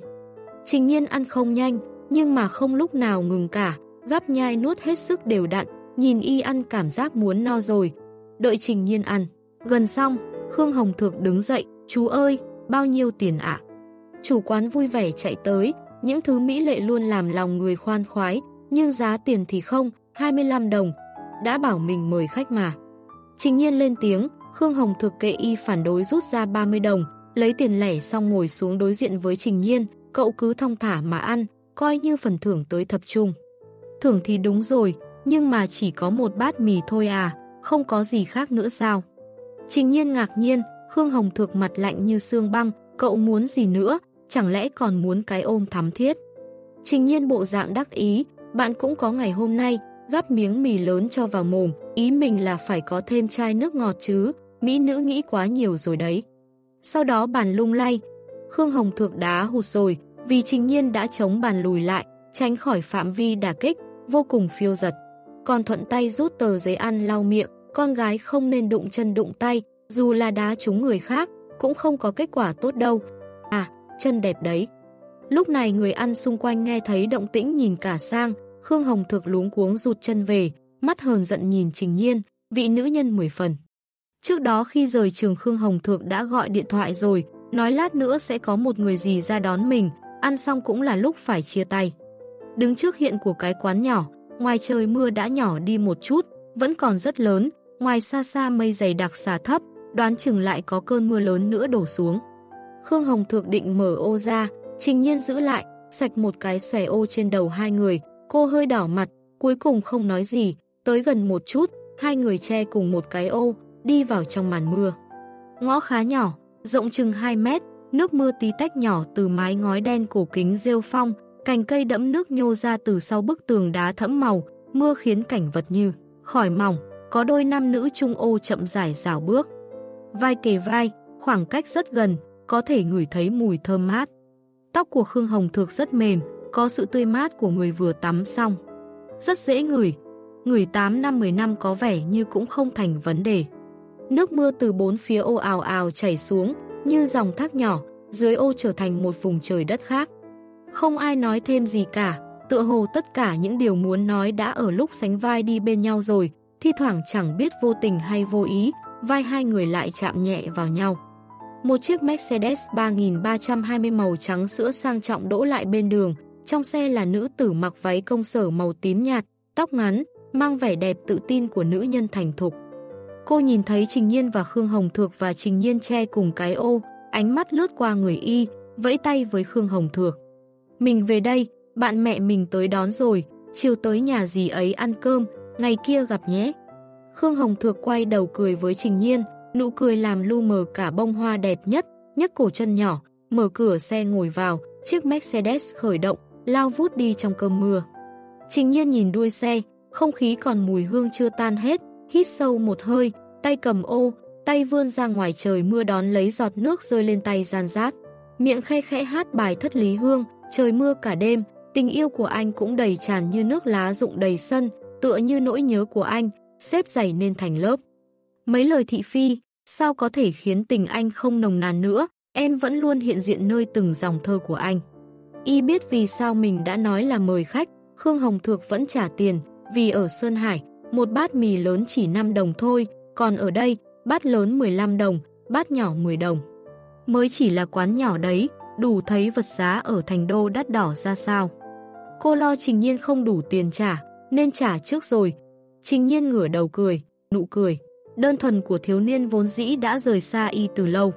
Trình Nhiên ăn không nhanh, nhưng mà không lúc nào ngừng cả, gắp nhai nuốt hết sức đều đặn, nhìn y ăn cảm giác muốn no rồi. Đợi Trình Nhiên ăn. Gần xong, Khương Hồng Thược đứng dậy, chú ơi, bao nhiêu tiền ạ? Chủ quán vui vẻ chạy tới, những thứ mỹ lệ luôn làm lòng người khoan khoái, nhưng giá tiền thì không, 25 đồng. Đã bảo mình mời khách mà. Trình nhiên lên tiếng, Khương Hồng Thược kệ y phản đối rút ra 30 đồng, lấy tiền lẻ xong ngồi xuống đối diện với Trình Nhiên, cậu cứ thong thả mà ăn, coi như phần thưởng tới thập trung. Thưởng thì đúng rồi, nhưng mà chỉ có một bát mì thôi à, không có gì khác nữa sao? Trình Nhiên ngạc nhiên, Khương Hồng thược mặt lạnh như xương băng, cậu muốn gì nữa, chẳng lẽ còn muốn cái ôm thắm thiết? Trình Nhiên bộ dạng đắc ý, bạn cũng có ngày hôm nay, gắp miếng mì lớn cho vào mồm, ý mình là phải có thêm chai nước ngọt chứ, mỹ nữ nghĩ quá nhiều rồi đấy. Sau đó bàn lung lay, Khương Hồng Thược đá hụt rồi, vì trình nhiên đã chống bàn lùi lại, tránh khỏi phạm vi đả kích, vô cùng phiêu giật. Còn thuận tay rút tờ giấy ăn lau miệng, con gái không nên đụng chân đụng tay, dù là đá trúng người khác, cũng không có kết quả tốt đâu. À, chân đẹp đấy. Lúc này người ăn xung quanh nghe thấy động tĩnh nhìn cả sang, Khương Hồng thực luống cuống rụt chân về, mắt hờn giận nhìn Trình Nhiên, vị nữ nhân 10 phần. Trước đó khi rời trường Khương Hồng Thược đã gọi điện thoại rồi, nói lát nữa sẽ có một người gì ra đón mình, ăn xong cũng là lúc phải chia tay. Đứng trước hiện của cái quán nhỏ, ngoài trời mưa đã nhỏ đi một chút, vẫn còn rất lớn, ngoài xa xa mây dày đặc xà thấp, đoán chừng lại có cơn mưa lớn nữa đổ xuống. Khương Hồng Thược định mở ô ra, trình nhiên giữ lại, sạch một cái xòe ô trên đầu hai người, Cô hơi đỏ mặt, cuối cùng không nói gì, tới gần một chút, hai người che cùng một cái ô, đi vào trong màn mưa. Ngõ khá nhỏ, rộng chừng 2 mét, nước mưa tí tách nhỏ từ mái ngói đen cổ kính rêu phong, cành cây đẫm nước nhô ra từ sau bức tường đá thẫm màu, mưa khiến cảnh vật như khỏi mỏng, có đôi nam nữ trung ô chậm rãi rào bước. Vai kề vai, khoảng cách rất gần, có thể ngửi thấy mùi thơm mát. Tóc của Khương Hồng Thược rất mềm, có sự tươi mát của người vừa tắm xong. Rất dễ ngửi, ngửi 8 năm 10 năm có vẻ như cũng không thành vấn đề. Nước mưa từ bốn phía ô ào ào chảy xuống, như dòng thác nhỏ, dưới ô trở thành một vùng trời đất khác. Không ai nói thêm gì cả, tựa hồ tất cả những điều muốn nói đã ở lúc sánh vai đi bên nhau rồi, thi thoảng chẳng biết vô tình hay vô ý, vai hai người lại chạm nhẹ vào nhau. Một chiếc Mercedes 3320 màu trắng sữa sang trọng đỗ lại bên đường, trong xe là nữ tử mặc váy công sở màu tím nhạt, tóc ngắn, mang vẻ đẹp tự tin của nữ nhân thành thục. Cô nhìn thấy Trình Nhiên và Khương Hồng Thược và Trình Nhiên che cùng cái ô, ánh mắt lướt qua người y, vẫy tay với Khương Hồng Thược. Mình về đây, bạn mẹ mình tới đón rồi, chiều tới nhà gì ấy ăn cơm, ngày kia gặp nhé. Khương Hồng Thược quay đầu cười với Trình Nhiên, nụ cười làm lu mờ cả bông hoa đẹp nhất, nhấc cổ chân nhỏ, mở cửa xe ngồi vào, chiếc Mercedes khởi động, lao vút đi trong cơn mưa. Trình nhiên nhìn đuôi xe, không khí còn mùi hương chưa tan hết, hít sâu một hơi, tay cầm ô, tay vươn ra ngoài trời mưa đón lấy giọt nước rơi lên tay gian rát. Miệng khe khẽ hát bài thất lý hương, trời mưa cả đêm, tình yêu của anh cũng đầy tràn như nước lá rụng đầy sân, tựa như nỗi nhớ của anh, xếp dày nên thành lớp. Mấy lời thị phi, sao có thể khiến tình anh không nồng nàn nữa, em vẫn luôn hiện diện nơi từng dòng thơ của anh. Y biết vì sao mình đã nói là mời khách, Khương Hồng Thược vẫn trả tiền, vì ở Sơn Hải, một bát mì lớn chỉ 5 đồng thôi, còn ở đây, bát lớn 15 đồng, bát nhỏ 10 đồng. Mới chỉ là quán nhỏ đấy, đủ thấy vật giá ở thành đô đắt đỏ ra sao. Cô lo Trình Nhiên không đủ tiền trả, nên trả trước rồi. Trình Nhiên ngửa đầu cười, nụ cười. Đơn thuần của thiếu niên vốn dĩ đã rời xa y từ lâu.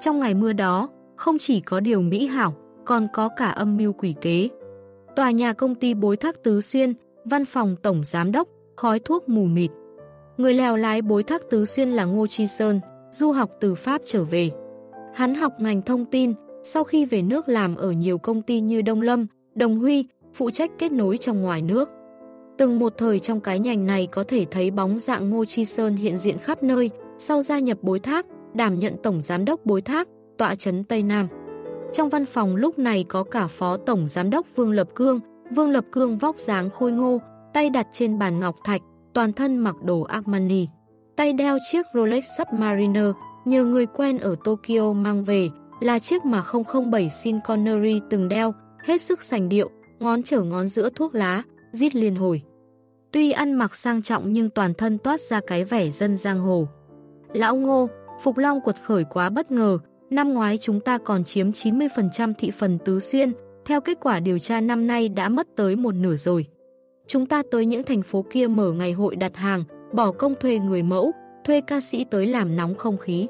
Trong ngày mưa đó, không chỉ có điều mỹ hảo, còn có cả âm mưu quỷ kế. Tòa nhà công ty bối thác Tứ Xuyên, văn phòng tổng giám đốc, khói thuốc mù mịt. Người lèo lái bối thác Tứ Xuyên là Ngô Chi Sơn, du học từ Pháp trở về. Hắn học ngành thông tin, sau khi về nước làm ở nhiều công ty như Đông Lâm, Đồng Huy, phụ trách kết nối trong ngoài nước. Từng một thời trong cái nhành này có thể thấy bóng dạng Ngô Chi Sơn hiện diện khắp nơi, sau gia nhập bối thác, đảm nhận tổng giám đốc bối thác, tọa trấn Tây Nam. Trong văn phòng lúc này có cả phó tổng giám đốc Vương Lập Cương, Vương Lập Cương vóc dáng khôi ngô, tay đặt trên bàn ngọc thạch, toàn thân mặc đồ Armani. Tay đeo chiếc Rolex Submariner, nhờ người quen ở Tokyo mang về, là chiếc mà 007 Sean Connery từng đeo, hết sức sành điệu, ngón trở ngón giữa thuốc lá, rít liên hồi. Tuy ăn mặc sang trọng nhưng toàn thân toát ra cái vẻ dân giang hồ. Lão Ngô, Phục Long cuột khởi quá bất ngờ, năm ngoái chúng ta còn chiếm 90% thị phần tứ xuyên, theo kết quả điều tra năm nay đã mất tới một nửa rồi. Chúng ta tới những thành phố kia mở ngày hội đặt hàng, bỏ công thuê người mẫu, thuê ca sĩ tới làm nóng không khí.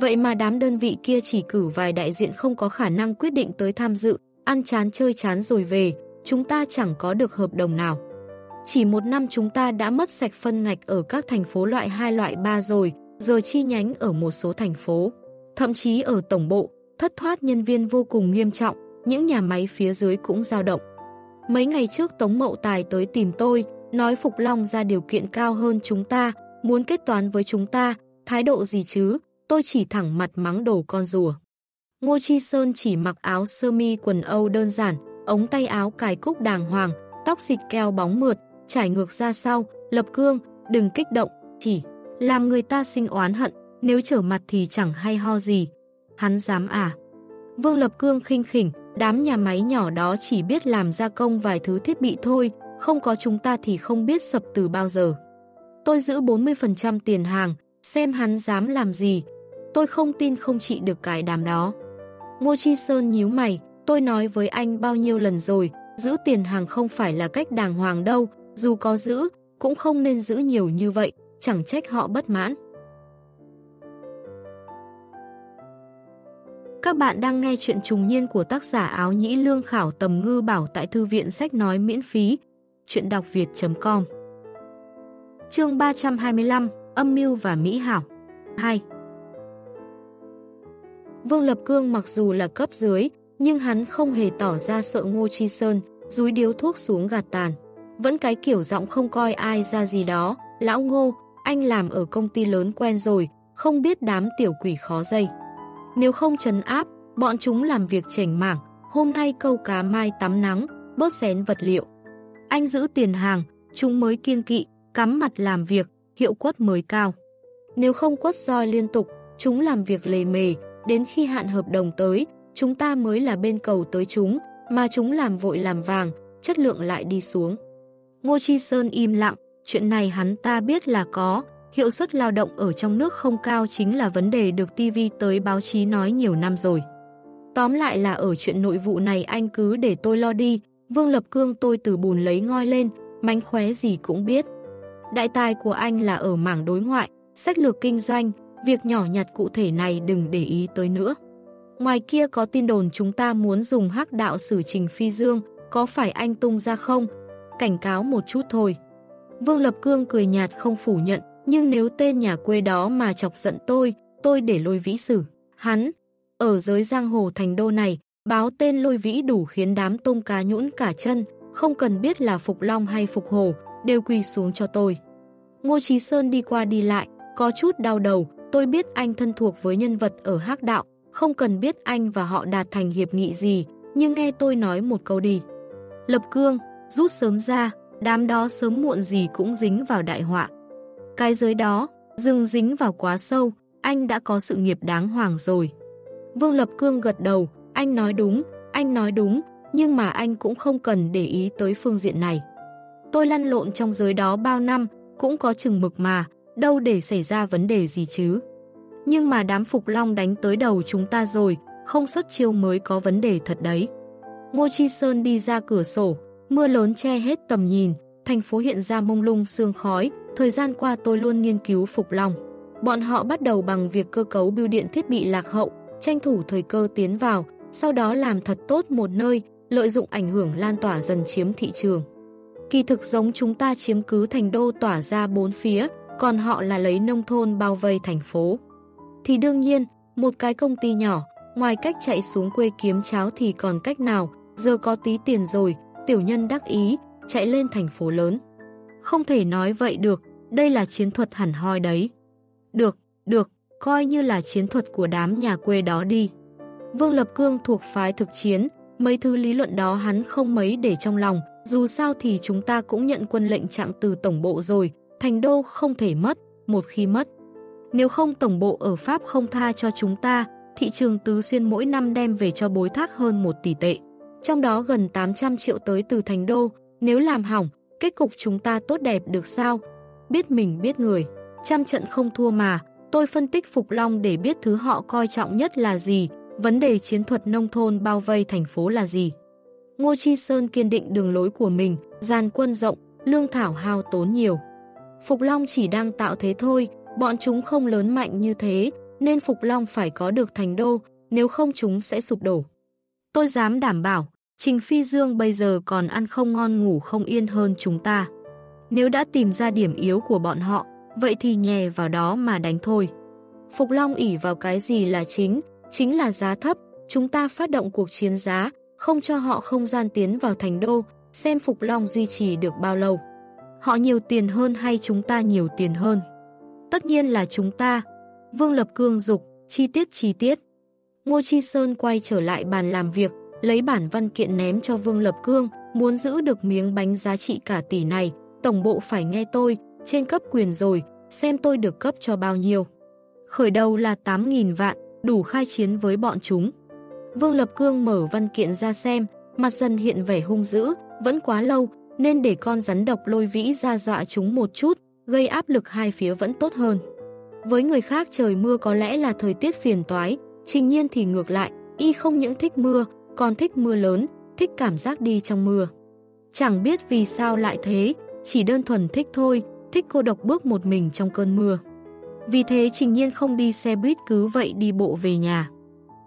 Vậy mà đám đơn vị kia chỉ cử vài đại diện không có khả năng quyết định tới tham dự, ăn chán chơi chán rồi về, chúng ta chẳng có được hợp đồng nào. Chỉ một năm chúng ta đã mất sạch phân ngạch ở các thành phố loại 2 loại 3 rồi, giờ chi nhánh ở một số thành phố. Thậm chí ở tổng bộ, thất thoát nhân viên vô cùng nghiêm trọng, những nhà máy phía dưới cũng dao động. Mấy ngày trước Tống Mậu Tài tới tìm tôi, nói Phục Long ra điều kiện cao hơn chúng ta, muốn kết toán với chúng ta, thái độ gì chứ, tôi chỉ thẳng mặt mắng đổ con rùa. Ngô Chi Sơn chỉ mặc áo sơ mi quần Âu đơn giản, ống tay áo cài cúc đàng hoàng, tóc xịt keo bóng mượt, trải ngược ra sau, lập cương, đừng kích động, chỉ làm người ta sinh oán hận, nếu trở mặt thì chẳng hay ho gì. Hắn dám à? Vương Lập Cương khinh khỉnh, đám nhà máy nhỏ đó chỉ biết làm gia công vài thứ thiết bị thôi, không có chúng ta thì không biết sập từ bao giờ. Tôi giữ 40% tiền hàng, xem hắn dám làm gì. Tôi không tin không trị được cái đám đó. Ngô Chi Sơn nhíu mày, tôi nói với anh bao nhiêu lần rồi, giữ tiền hàng không phải là cách đàng hoàng đâu, dù có giữ, cũng không nên giữ nhiều như vậy, chẳng trách họ bất mãn. Các bạn đang nghe chuyện trùng niên của tác giả áo nhĩ lương khảo tầm ngư bảo tại thư viện sách nói miễn phí. Chuyện đọc việt.com Chương 325 Âm mưu và Mỹ Hảo 2 Vương Lập Cương mặc dù là cấp dưới, nhưng hắn không hề tỏ ra sợ Ngô Chi Sơn, rúi điếu thuốc xuống gạt tàn. Vẫn cái kiểu giọng không coi ai ra gì đó, lão Ngô, anh làm ở công ty lớn quen rồi, không biết đám tiểu quỷ khó dây. Nếu không trấn áp, bọn chúng làm việc chảnh mảng, hôm nay câu cá mai tắm nắng, bớt xén vật liệu. Anh giữ tiền hàng, chúng mới kiên kỵ, cắm mặt làm việc, hiệu quất mới cao. Nếu không quất roi liên tục, chúng làm việc lề mề, đến khi hạn hợp đồng tới, chúng ta mới là bên cầu tới chúng, mà chúng làm vội làm vàng, chất lượng lại đi xuống. Ngô Chi Sơn im lặng, chuyện này hắn ta biết là có, hiệu suất lao động ở trong nước không cao chính là vấn đề được TV tới báo chí nói nhiều năm rồi. Tóm lại là ở chuyện nội vụ này anh cứ để tôi lo đi, Vương Lập Cương tôi từ bùn lấy ngoi lên, mánh khóe gì cũng biết. Đại tài của anh là ở mảng đối ngoại, sách lược kinh doanh, việc nhỏ nhặt cụ thể này đừng để ý tới nữa. Ngoài kia có tin đồn chúng ta muốn dùng hắc đạo xử trình phi dương, có phải anh tung ra không? Cảnh cáo một chút thôi. Vương Lập Cương cười nhạt không phủ nhận, nhưng nếu tên nhà quê đó mà chọc giận tôi, tôi để lôi vĩ xử. Hắn, ở giới giang hồ thành đô này, báo tên lôi vĩ đủ khiến đám tôm cá nhũn cả chân, không cần biết là Phục Long hay Phục Hồ, đều quỳ xuống cho tôi. Ngô Trí Sơn đi qua đi lại, có chút đau đầu, tôi biết anh thân thuộc với nhân vật ở hắc đạo, không cần biết anh và họ đạt thành hiệp nghị gì, nhưng nghe tôi nói một câu đi. Lập cương, rút sớm ra, đám đó sớm muộn gì cũng dính vào đại họa. Cái giới đó, dừng dính vào quá sâu, anh đã có sự nghiệp đáng hoàng rồi. Vương Lập Cương gật đầu, anh nói đúng, anh nói đúng, nhưng mà anh cũng không cần để ý tới phương diện này. Tôi lăn lộn trong giới đó bao năm, cũng có chừng mực mà, đâu để xảy ra vấn đề gì chứ. Nhưng mà đám Phục Long đánh tới đầu chúng ta rồi, không xuất chiêu mới có vấn đề thật đấy. Ngô Chi Sơn đi ra cửa sổ, Mưa lớn che hết tầm nhìn, thành phố hiện ra mông lung sương khói, thời gian qua tôi luôn nghiên cứu Phục Long. Bọn họ bắt đầu bằng việc cơ cấu bưu điện thiết bị lạc hậu, tranh thủ thời cơ tiến vào, sau đó làm thật tốt một nơi, lợi dụng ảnh hưởng lan tỏa dần chiếm thị trường. Kỳ thực giống chúng ta chiếm cứ thành đô tỏa ra bốn phía, còn họ là lấy nông thôn bao vây thành phố. Thì đương nhiên, một cái công ty nhỏ, ngoài cách chạy xuống quê kiếm cháo thì còn cách nào, giờ có tí tiền rồi, tiểu nhân đắc ý, chạy lên thành phố lớn. Không thể nói vậy được, đây là chiến thuật hẳn hoi đấy. Được, được, coi như là chiến thuật của đám nhà quê đó đi. Vương Lập Cương thuộc phái thực chiến, mấy thứ lý luận đó hắn không mấy để trong lòng, dù sao thì chúng ta cũng nhận quân lệnh trạng từ tổng bộ rồi, thành đô không thể mất, một khi mất. Nếu không tổng bộ ở Pháp không tha cho chúng ta, thị trường tứ xuyên mỗi năm đem về cho bối thác hơn 1 tỷ tệ. Trong đó gần 800 triệu tới từ thành đô, nếu làm hỏng, kết cục chúng ta tốt đẹp được sao? Biết mình biết người, trăm trận không thua mà, tôi phân tích Phục Long để biết thứ họ coi trọng nhất là gì, vấn đề chiến thuật nông thôn bao vây thành phố là gì. Ngô Chi Sơn kiên định đường lối của mình, gian quân rộng, lương thảo hao tốn nhiều. Phục Long chỉ đang tạo thế thôi, bọn chúng không lớn mạnh như thế, nên Phục Long phải có được thành đô, nếu không chúng sẽ sụp đổ. Tôi dám đảm bảo, Trình Phi Dương bây giờ còn ăn không ngon ngủ không yên hơn chúng ta. Nếu đã tìm ra điểm yếu của bọn họ, vậy thì nhè vào đó mà đánh thôi. Phục Long ỉ vào cái gì là chính, chính là giá thấp, chúng ta phát động cuộc chiến giá, không cho họ không gian tiến vào thành đô, xem Phục Long duy trì được bao lâu. Họ nhiều tiền hơn hay chúng ta nhiều tiền hơn? Tất nhiên là chúng ta. Vương Lập Cương dục chi tiết chi tiết. Ngô Chi Sơn quay trở lại bàn làm việc, lấy bản văn kiện ném cho Vương Lập Cương, muốn giữ được miếng bánh giá trị cả tỷ này, tổng bộ phải nghe tôi, trên cấp quyền rồi, xem tôi được cấp cho bao nhiêu. Khởi đầu là 8.000 vạn, đủ khai chiến với bọn chúng. Vương Lập Cương mở văn kiện ra xem, mặt dần hiện vẻ hung dữ, vẫn quá lâu, nên để con rắn độc lôi vĩ ra dọa chúng một chút, gây áp lực hai phía vẫn tốt hơn. Với người khác trời mưa có lẽ là thời tiết phiền toái, trình nhiên thì ngược lại, y không những thích mưa, con thích mưa lớn, thích cảm giác đi trong mưa. Chẳng biết vì sao lại thế, chỉ đơn thuần thích thôi, thích cô độc bước một mình trong cơn mưa. Vì thế Trình Nhiên không đi xe buýt cứ vậy đi bộ về nhà.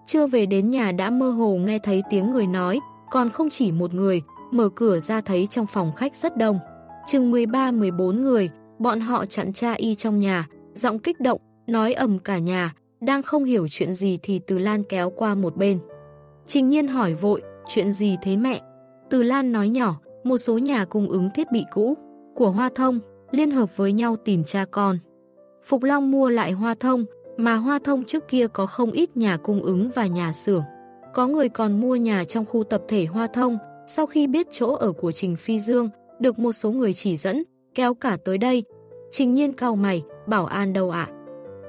Chưa về đến nhà đã mơ hồ nghe thấy tiếng người nói, còn không chỉ một người, mở cửa ra thấy trong phòng khách rất đông. Chừng 13-14 người, bọn họ chặn cha y trong nhà, giọng kích động, nói ầm cả nhà, đang không hiểu chuyện gì thì Từ Lan kéo qua một bên. Trình nhiên hỏi vội, chuyện gì thế mẹ? Từ Lan nói nhỏ, một số nhà cung ứng thiết bị cũ của Hoa Thông, liên hợp với nhau tìm cha con. Phục Long mua lại Hoa Thông, mà Hoa Thông trước kia có không ít nhà cung ứng và nhà xưởng. Có người còn mua nhà trong khu tập thể Hoa Thông, sau khi biết chỗ ở của Trình Phi Dương, được một số người chỉ dẫn, kéo cả tới đây. Trình nhiên cao mày, bảo an đâu ạ?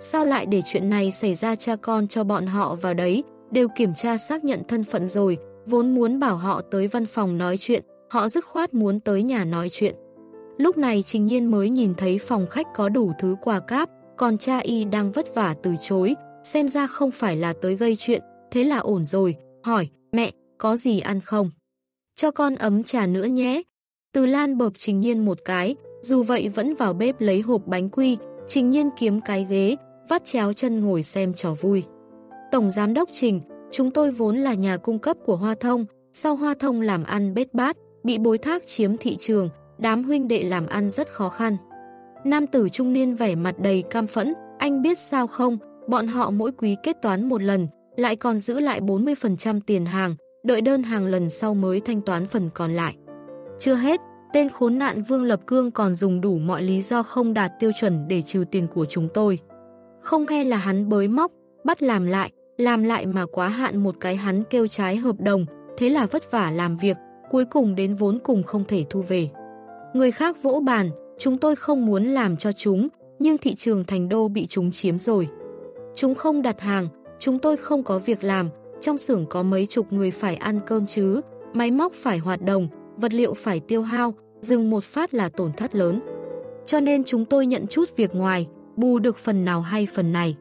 Sao lại để chuyện này xảy ra cha con cho bọn họ vào đấy, đều kiểm tra xác nhận thân phận rồi, vốn muốn bảo họ tới văn phòng nói chuyện, họ dứt khoát muốn tới nhà nói chuyện. Lúc này Trình Nhiên mới nhìn thấy phòng khách có đủ thứ quà cáp, còn cha y đang vất vả từ chối, xem ra không phải là tới gây chuyện, thế là ổn rồi, hỏi, mẹ, có gì ăn không? Cho con ấm trà nữa nhé. Từ Lan bợp Trình Nhiên một cái, dù vậy vẫn vào bếp lấy hộp bánh quy, Trình Nhiên kiếm cái ghế, vắt chéo chân ngồi xem trò vui. Tổng Giám đốc Trình, chúng tôi vốn là nhà cung cấp của Hoa Thông, sau Hoa Thông làm ăn bết bát, bị bối thác chiếm thị trường, đám huynh đệ làm ăn rất khó khăn. Nam tử trung niên vẻ mặt đầy cam phẫn, anh biết sao không, bọn họ mỗi quý kết toán một lần, lại còn giữ lại 40% tiền hàng, đợi đơn hàng lần sau mới thanh toán phần còn lại. Chưa hết, tên khốn nạn Vương Lập Cương còn dùng đủ mọi lý do không đạt tiêu chuẩn để trừ tiền của chúng tôi. Không nghe là hắn bới móc, bắt làm lại, làm lại mà quá hạn một cái hắn kêu trái hợp đồng, thế là vất vả làm việc, cuối cùng đến vốn cùng không thể thu về. Người khác vỗ bàn, chúng tôi không muốn làm cho chúng, nhưng thị trường thành đô bị chúng chiếm rồi. Chúng không đặt hàng, chúng tôi không có việc làm, trong xưởng có mấy chục người phải ăn cơm chứ, máy móc phải hoạt động, vật liệu phải tiêu hao, dừng một phát là tổn thất lớn. Cho nên chúng tôi nhận chút việc ngoài, bù được phần nào hay phần này.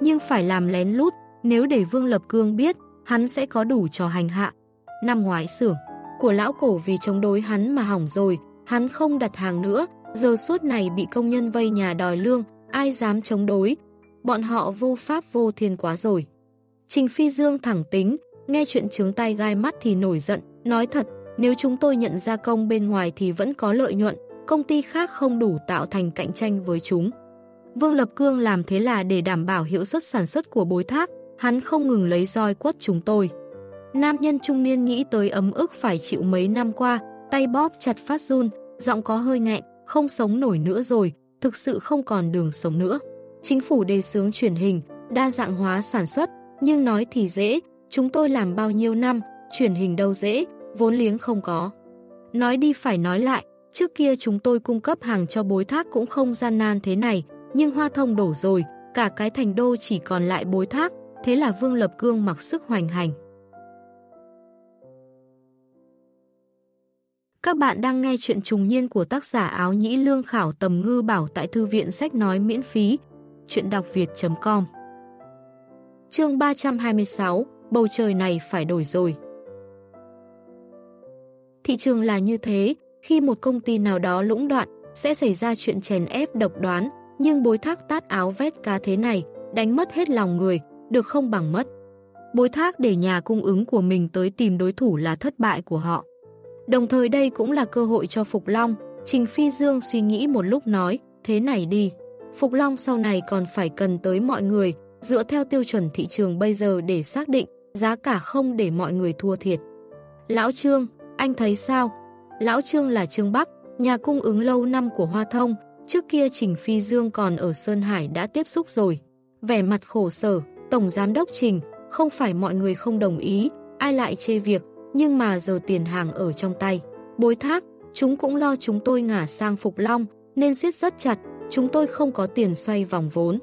Nhưng phải làm lén lút, nếu để Vương Lập Cương biết, hắn sẽ có đủ trò hành hạ. Năm ngoái xưởng, của lão cổ vì chống đối hắn mà hỏng rồi, hắn không đặt hàng nữa, giờ suốt này bị công nhân vây nhà đòi lương, ai dám chống đối, bọn họ vô pháp vô thiên quá rồi. Trình Phi Dương thẳng tính, nghe chuyện trướng tay gai mắt thì nổi giận, nói thật, nếu chúng tôi nhận ra công bên ngoài thì vẫn có lợi nhuận, công ty khác không đủ tạo thành cạnh tranh với chúng. Vương Lập Cương làm thế là để đảm bảo hiệu suất sản xuất của bối thác, hắn không ngừng lấy roi quất chúng tôi. Nam nhân trung niên nghĩ tới ấm ức phải chịu mấy năm qua, tay bóp chặt phát run, giọng có hơi nghẹn, không sống nổi nữa rồi, thực sự không còn đường sống nữa. Chính phủ đề xướng truyền hình, đa dạng hóa sản xuất, nhưng nói thì dễ, chúng tôi làm bao nhiêu năm, truyền hình đâu dễ, vốn liếng không có. Nói đi phải nói lại, trước kia chúng tôi cung cấp hàng cho bối thác cũng không gian nan thế này, nhưng hoa thông đổ rồi, cả cái thành đô chỉ còn lại bối thác, thế là Vương Lập Cương mặc sức hoành hành. Các bạn đang nghe chuyện trùng niên của tác giả áo nhĩ lương khảo tầm ngư bảo tại thư viện sách nói miễn phí. Chuyện đọc việt.com Chương 326 Bầu trời này phải đổi rồi Thị trường là như thế, khi một công ty nào đó lũng đoạn, sẽ xảy ra chuyện chèn ép độc đoán, nhưng bối thác tát áo vét cá thế này, đánh mất hết lòng người, được không bằng mất. Bối thác để nhà cung ứng của mình tới tìm đối thủ là thất bại của họ. Đồng thời đây cũng là cơ hội cho Phục Long, Trình Phi Dương suy nghĩ một lúc nói, thế này đi. Phục Long sau này còn phải cần tới mọi người, dựa theo tiêu chuẩn thị trường bây giờ để xác định, giá cả không để mọi người thua thiệt. Lão Trương, anh thấy sao? Lão Trương là Trương Bắc, nhà cung ứng lâu năm của Hoa Thông, trước kia Trình Phi Dương còn ở Sơn Hải đã tiếp xúc rồi. Vẻ mặt khổ sở, Tổng Giám đốc Trình, không phải mọi người không đồng ý, ai lại chê việc, nhưng mà giờ tiền hàng ở trong tay. Bối thác, chúng cũng lo chúng tôi ngả sang Phục Long, nên siết rất chặt, chúng tôi không có tiền xoay vòng vốn.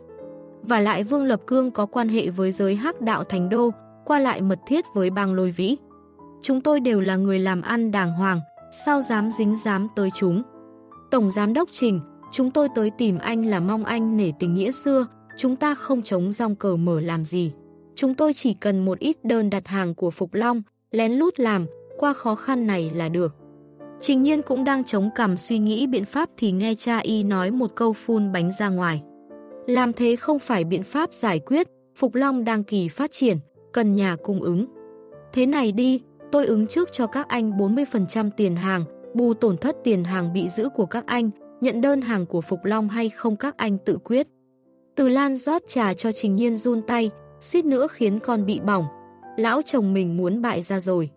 Và lại Vương Lập Cương có quan hệ với giới hắc đạo Thành Đô, qua lại mật thiết với bang lôi vĩ. Chúng tôi đều là người làm ăn đàng hoàng, sao dám dính dám tới chúng. Tổng Giám đốc Trình, chúng tôi tới tìm anh là mong anh nể tình nghĩa xưa, chúng ta không chống rong cờ mở làm gì. Chúng tôi chỉ cần một ít đơn đặt hàng của Phục Long, lén lút làm, qua khó khăn này là được. Trình nhiên cũng đang chống cằm suy nghĩ biện pháp thì nghe cha y nói một câu phun bánh ra ngoài. Làm thế không phải biện pháp giải quyết, Phục Long đang kỳ phát triển, cần nhà cung ứng. Thế này đi, tôi ứng trước cho các anh 40% tiền hàng, bù tổn thất tiền hàng bị giữ của các anh, nhận đơn hàng của Phục Long hay không các anh tự quyết. Từ Lan rót trà cho Trình Nhiên run tay, suýt nữa khiến con bị bỏng. Lão chồng mình muốn bại ra rồi.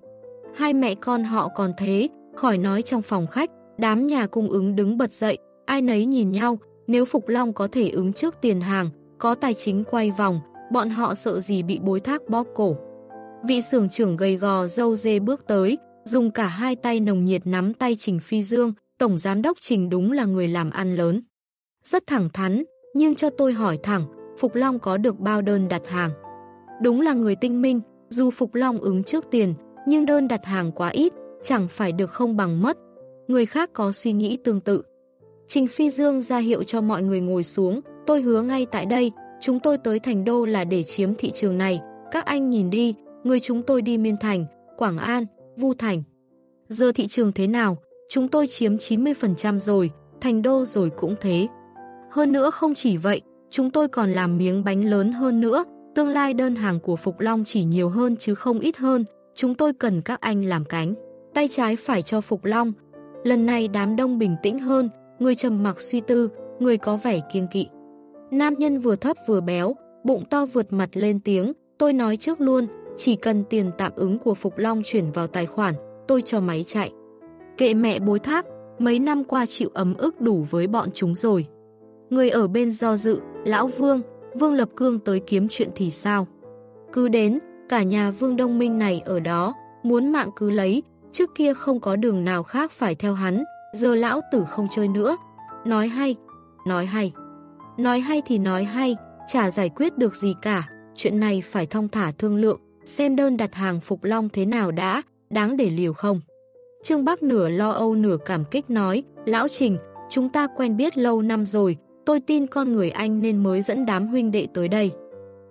Hai mẹ con họ còn thế, khỏi nói trong phòng khách, đám nhà cung ứng đứng bật dậy, ai nấy nhìn nhau, nếu Phục Long có thể ứng trước tiền hàng, có tài chính quay vòng, bọn họ sợ gì bị bối thác bóp cổ. Vị sưởng trưởng gầy gò dâu dê bước tới, dùng cả hai tay nồng nhiệt nắm tay Trình Phi Dương, Tổng Giám đốc Trình đúng là người làm ăn lớn. Rất thẳng thắn, nhưng cho tôi hỏi thẳng, Phục Long có được bao đơn đặt hàng? Đúng là người tinh minh, dù Phục Long ứng trước tiền, nhưng đơn đặt hàng quá ít, chẳng phải được không bằng mất. Người khác có suy nghĩ tương tự. Trình Phi Dương ra hiệu cho mọi người ngồi xuống, tôi hứa ngay tại đây, chúng tôi tới Thành Đô là để chiếm thị trường này. Các anh nhìn đi, người chúng tôi đi Miên Thành, Quảng An, Vu Thành. Giờ thị trường thế nào? Chúng tôi chiếm 90% rồi, Thành Đô rồi cũng thế. Hơn nữa không chỉ vậy, chúng tôi còn làm miếng bánh lớn hơn nữa, tương lai đơn hàng của Phục Long chỉ nhiều hơn chứ không ít hơn, chúng tôi cần các anh làm cánh. Tay trái phải cho Phục Long. Lần này đám đông bình tĩnh hơn, người trầm mặc suy tư, người có vẻ kiên kỵ. Nam nhân vừa thấp vừa béo, bụng to vượt mặt lên tiếng, tôi nói trước luôn, chỉ cần tiền tạm ứng của Phục Long chuyển vào tài khoản, tôi cho máy chạy. Kệ mẹ bối thác, mấy năm qua chịu ấm ức đủ với bọn chúng rồi. Người ở bên do dự, Lão Vương, Vương Lập Cương tới kiếm chuyện thì sao? Cứ đến, cả nhà Vương Đông Minh này ở đó, muốn mạng cứ lấy, trước kia không có đường nào khác phải theo hắn, giờ lão tử không chơi nữa. Nói hay, nói hay. Nói hay thì nói hay, chả giải quyết được gì cả, chuyện này phải thông thả thương lượng, xem đơn đặt hàng Phục Long thế nào đã, đáng để liều không. Trương Bắc nửa lo âu nửa cảm kích nói, Lão Trình, chúng ta quen biết lâu năm rồi, tôi tin con người anh nên mới dẫn đám huynh đệ tới đây.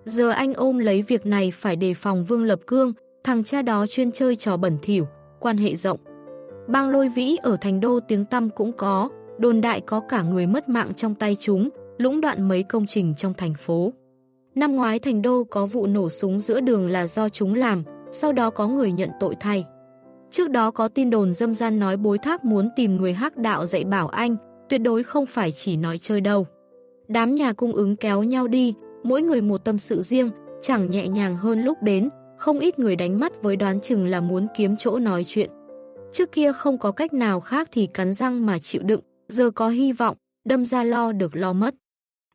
Giờ anh ôm lấy việc này phải đề phòng Vương Lập Cương, thằng cha đó chuyên chơi trò bẩn thỉu, quan hệ rộng. Bang lôi vĩ ở thành đô tiếng tăm cũng có, đồn đại có cả người mất mạng trong tay chúng, lũng đoạn mấy công trình trong thành phố. Năm ngoái thành đô có vụ nổ súng giữa đường là do chúng làm, sau đó có người nhận tội thay. Trước đó có tin đồn dâm gian nói bối thác muốn tìm người hắc đạo dạy bảo anh, tuyệt đối không phải chỉ nói chơi đâu. Đám nhà cung ứng kéo nhau đi, mỗi người một tâm sự riêng, chẳng nhẹ nhàng hơn lúc đến, không ít người đánh mắt với đoán chừng là muốn kiếm chỗ nói chuyện. Trước kia không có cách nào khác thì cắn răng mà chịu đựng, giờ có hy vọng, đâm ra lo được lo mất.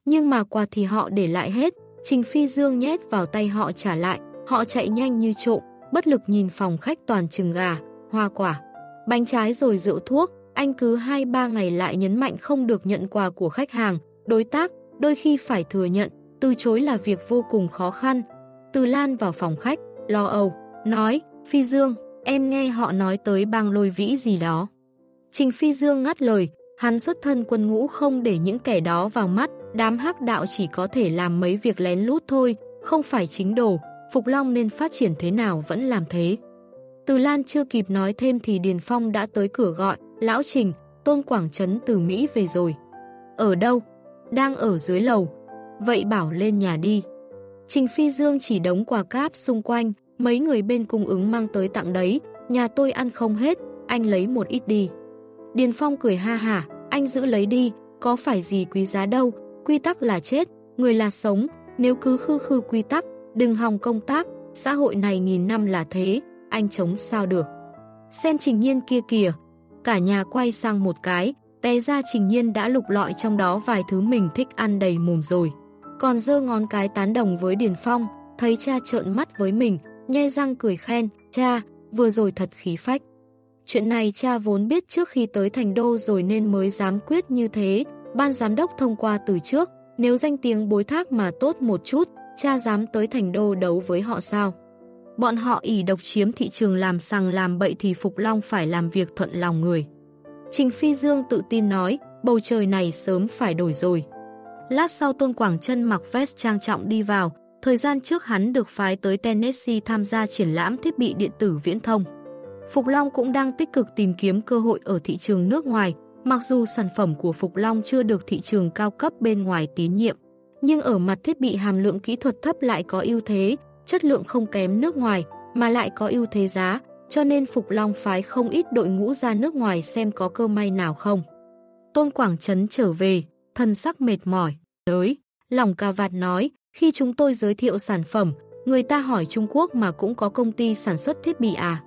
Nhưng mà qua thì họ để lại hết, Trình Phi Dương nhét vào tay họ trả lại, họ chạy nhanh như trộm, bất lực nhìn phòng khách toàn trừng gà, hoa quả, bánh trái rồi rượu thuốc, anh cứ 2-3 ngày lại nhấn mạnh không được nhận quà của khách hàng, đối tác, đôi khi phải thừa nhận, từ chối là việc vô cùng khó khăn. Từ Lan vào phòng khách, lo âu, nói, Phi Dương, em nghe họ nói tới bang lôi vĩ gì đó. Trình Phi Dương ngắt lời, hắn xuất thân quân ngũ không để những kẻ đó vào mắt, đám hắc đạo chỉ có thể làm mấy việc lén lút thôi, không phải chính đồ, Phục Long nên phát triển thế nào vẫn làm thế. Từ Lan chưa kịp nói thêm thì Điền Phong đã tới cửa gọi, Lão Trình, Tôn Quảng Trấn từ Mỹ về rồi. Ở đâu? Đang ở dưới lầu. Vậy bảo lên nhà đi. Trình Phi Dương chỉ đống quà cáp xung quanh, mấy người bên cung ứng mang tới tặng đấy, nhà tôi ăn không hết, anh lấy một ít đi. Điền Phong cười ha hả, anh giữ lấy đi, có phải gì quý giá đâu, quy tắc là chết, người là sống, nếu cứ khư khư quy tắc, đừng hòng công tác, xã hội này nghìn năm là thế, anh chống sao được. Xem trình nhiên kia kìa, cả nhà quay sang một cái, té ra trình nhiên đã lục lọi trong đó vài thứ mình thích ăn đầy mồm rồi. Còn dơ ngón cái tán đồng với Điền Phong, thấy cha trợn mắt với mình, nhe răng cười khen, cha, vừa rồi thật khí phách. Chuyện này cha vốn biết trước khi tới thành đô rồi nên mới dám quyết như thế, ban giám đốc thông qua từ trước, nếu danh tiếng bối thác mà tốt một chút, cha dám tới thành đô đấu với họ sao? Bọn họ ỉ độc chiếm thị trường làm sằng làm bậy thì Phục Long phải làm việc thuận lòng người. Trình Phi Dương tự tin nói, bầu trời này sớm phải đổi rồi. Lát sau Tôn Quảng Trân mặc vest trang trọng đi vào, thời gian trước hắn được phái tới Tennessee tham gia triển lãm thiết bị điện tử viễn thông. Phục Long cũng đang tích cực tìm kiếm cơ hội ở thị trường nước ngoài, mặc dù sản phẩm của Phục Long chưa được thị trường cao cấp bên ngoài tín nhiệm. Nhưng ở mặt thiết bị hàm lượng kỹ thuật thấp lại có ưu thế, chất lượng không kém nước ngoài, mà lại có ưu thế giá, cho nên Phục Long phái không ít đội ngũ ra nước ngoài xem có cơ may nào không. Tôn Quảng Trấn trở về, thân sắc mệt mỏi, tới, lòng cà vạt nói, khi chúng tôi giới thiệu sản phẩm, người ta hỏi Trung Quốc mà cũng có công ty sản xuất thiết bị à.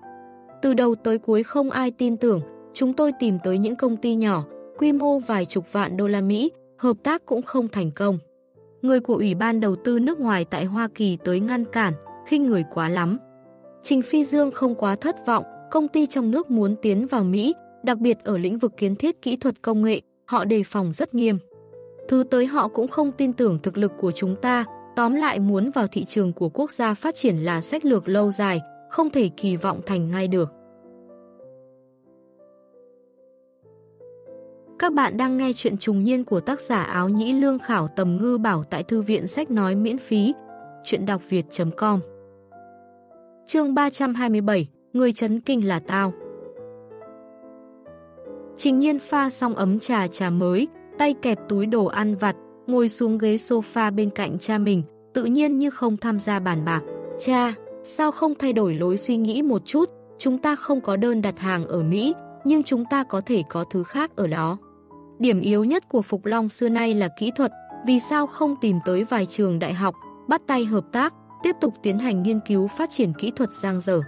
Từ đầu tới cuối không ai tin tưởng, chúng tôi tìm tới những công ty nhỏ, quy mô vài chục vạn đô la Mỹ, hợp tác cũng không thành công. Người của Ủy ban đầu tư nước ngoài tại Hoa Kỳ tới ngăn cản, khinh người quá lắm. Trình Phi Dương không quá thất vọng, công ty trong nước muốn tiến vào Mỹ, đặc biệt ở lĩnh vực kiến thiết kỹ thuật công nghệ, họ đề phòng rất nghiêm. Thứ tới họ cũng không tin tưởng thực lực của chúng ta, tóm lại muốn vào thị trường của quốc gia phát triển là sách lược lâu dài, không thể kỳ vọng thành ngay được. Các bạn đang nghe chuyện trùng niên của tác giả áo nhĩ lương khảo tầm ngư bảo tại thư viện sách nói miễn phí. Chuyện đọc việt.com Chương 327 Người chấn kinh là tao Trình nhiên pha xong ấm trà trà mới, tay kẹp túi đồ ăn vặt, ngồi xuống ghế sofa bên cạnh cha mình, tự nhiên như không tham gia bàn bạc. Cha, sao không thay đổi lối suy nghĩ một chút, chúng ta không có đơn đặt hàng ở Mỹ, nhưng chúng ta có thể có thứ khác ở đó. Điểm yếu nhất của Phục Long xưa nay là kỹ thuật, vì sao không tìm tới vài trường đại học, bắt tay hợp tác, tiếp tục tiến hành nghiên cứu phát triển kỹ thuật giang dở.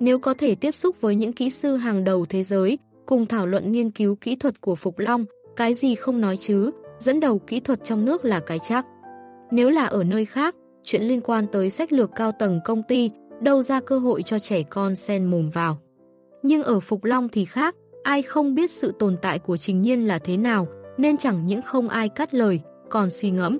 Nếu có thể tiếp xúc với những kỹ sư hàng đầu thế giới, cùng thảo luận nghiên cứu kỹ thuật của Phục Long, cái gì không nói chứ, dẫn đầu kỹ thuật trong nước là cái chắc. Nếu là ở nơi khác, chuyện liên quan tới sách lược cao tầng công ty, đâu ra cơ hội cho trẻ con xen mồm vào. Nhưng ở Phục Long thì khác, ai không biết sự tồn tại của Trình Nhiên là thế nào, nên chẳng những không ai cắt lời, còn suy ngẫm.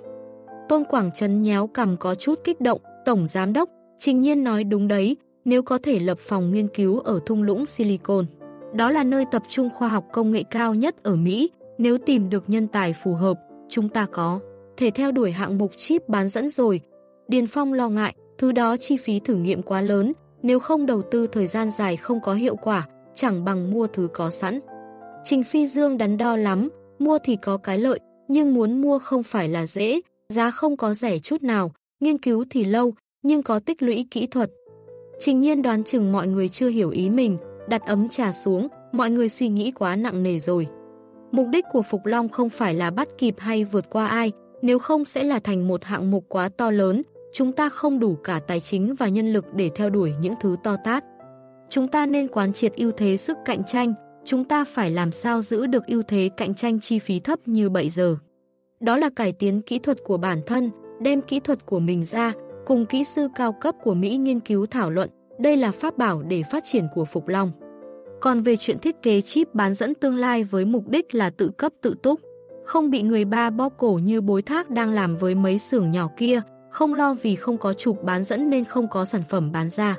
Tôn Quảng Trấn nhéo cầm có chút kích động, Tổng Giám đốc, Trình Nhiên nói đúng đấy, nếu có thể lập phòng nghiên cứu ở thung lũng Silicon. Đó là nơi tập trung khoa học công nghệ cao nhất ở Mỹ, nếu tìm được nhân tài phù hợp, chúng ta có thể theo đuổi hạng mục chip bán dẫn rồi. Điền Phong lo ngại, thứ đó chi phí thử nghiệm quá lớn, Nếu không đầu tư thời gian dài không có hiệu quả, chẳng bằng mua thứ có sẵn. Trình Phi Dương đắn đo lắm, mua thì có cái lợi, nhưng muốn mua không phải là dễ, giá không có rẻ chút nào, nghiên cứu thì lâu, nhưng có tích lũy kỹ thuật. Trình nhiên đoán chừng mọi người chưa hiểu ý mình, đặt ấm trà xuống, mọi người suy nghĩ quá nặng nề rồi. Mục đích của Phục Long không phải là bắt kịp hay vượt qua ai, nếu không sẽ là thành một hạng mục quá to lớn, chúng ta không đủ cả tài chính và nhân lực để theo đuổi những thứ to tát. Chúng ta nên quán triệt ưu thế sức cạnh tranh, chúng ta phải làm sao giữ được ưu thế cạnh tranh chi phí thấp như bây giờ. Đó là cải tiến kỹ thuật của bản thân, đem kỹ thuật của mình ra, cùng kỹ sư cao cấp của Mỹ nghiên cứu thảo luận, đây là pháp bảo để phát triển của Phục Long. Còn về chuyện thiết kế chip bán dẫn tương lai với mục đích là tự cấp tự túc, không bị người ba bóp cổ như bối thác đang làm với mấy xưởng nhỏ kia, không lo vì không có chụp bán dẫn nên không có sản phẩm bán ra.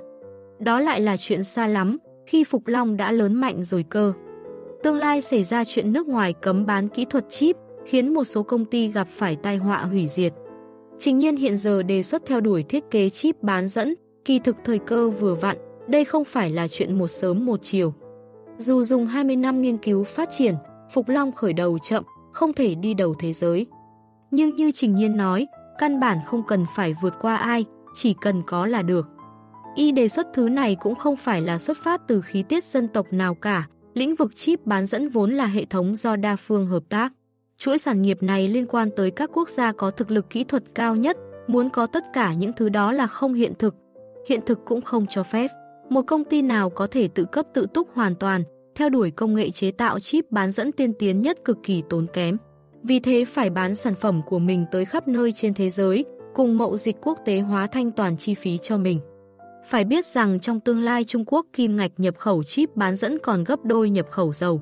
Đó lại là chuyện xa lắm, khi Phục Long đã lớn mạnh rồi cơ. Tương lai xảy ra chuyện nước ngoài cấm bán kỹ thuật chip, khiến một số công ty gặp phải tai họa hủy diệt. Trình nhiên hiện giờ đề xuất theo đuổi thiết kế chip bán dẫn, kỳ thực thời cơ vừa vặn, đây không phải là chuyện một sớm một chiều. Dù dùng 20 năm nghiên cứu phát triển, Phục Long khởi đầu chậm, không thể đi đầu thế giới. Nhưng như Trình Nhiên nói, căn bản không cần phải vượt qua ai, chỉ cần có là được. Y đề xuất thứ này cũng không phải là xuất phát từ khí tiết dân tộc nào cả, lĩnh vực chip bán dẫn vốn là hệ thống do đa phương hợp tác. Chuỗi sản nghiệp này liên quan tới các quốc gia có thực lực kỹ thuật cao nhất, muốn có tất cả những thứ đó là không hiện thực. Hiện thực cũng không cho phép. Một công ty nào có thể tự cấp tự túc hoàn toàn, theo đuổi công nghệ chế tạo chip bán dẫn tiên tiến nhất cực kỳ tốn kém. Vì thế phải bán sản phẩm của mình tới khắp nơi trên thế giới, cùng mậu dịch quốc tế hóa thanh toàn chi phí cho mình. Phải biết rằng trong tương lai Trung Quốc kim ngạch nhập khẩu chip bán dẫn còn gấp đôi nhập khẩu dầu.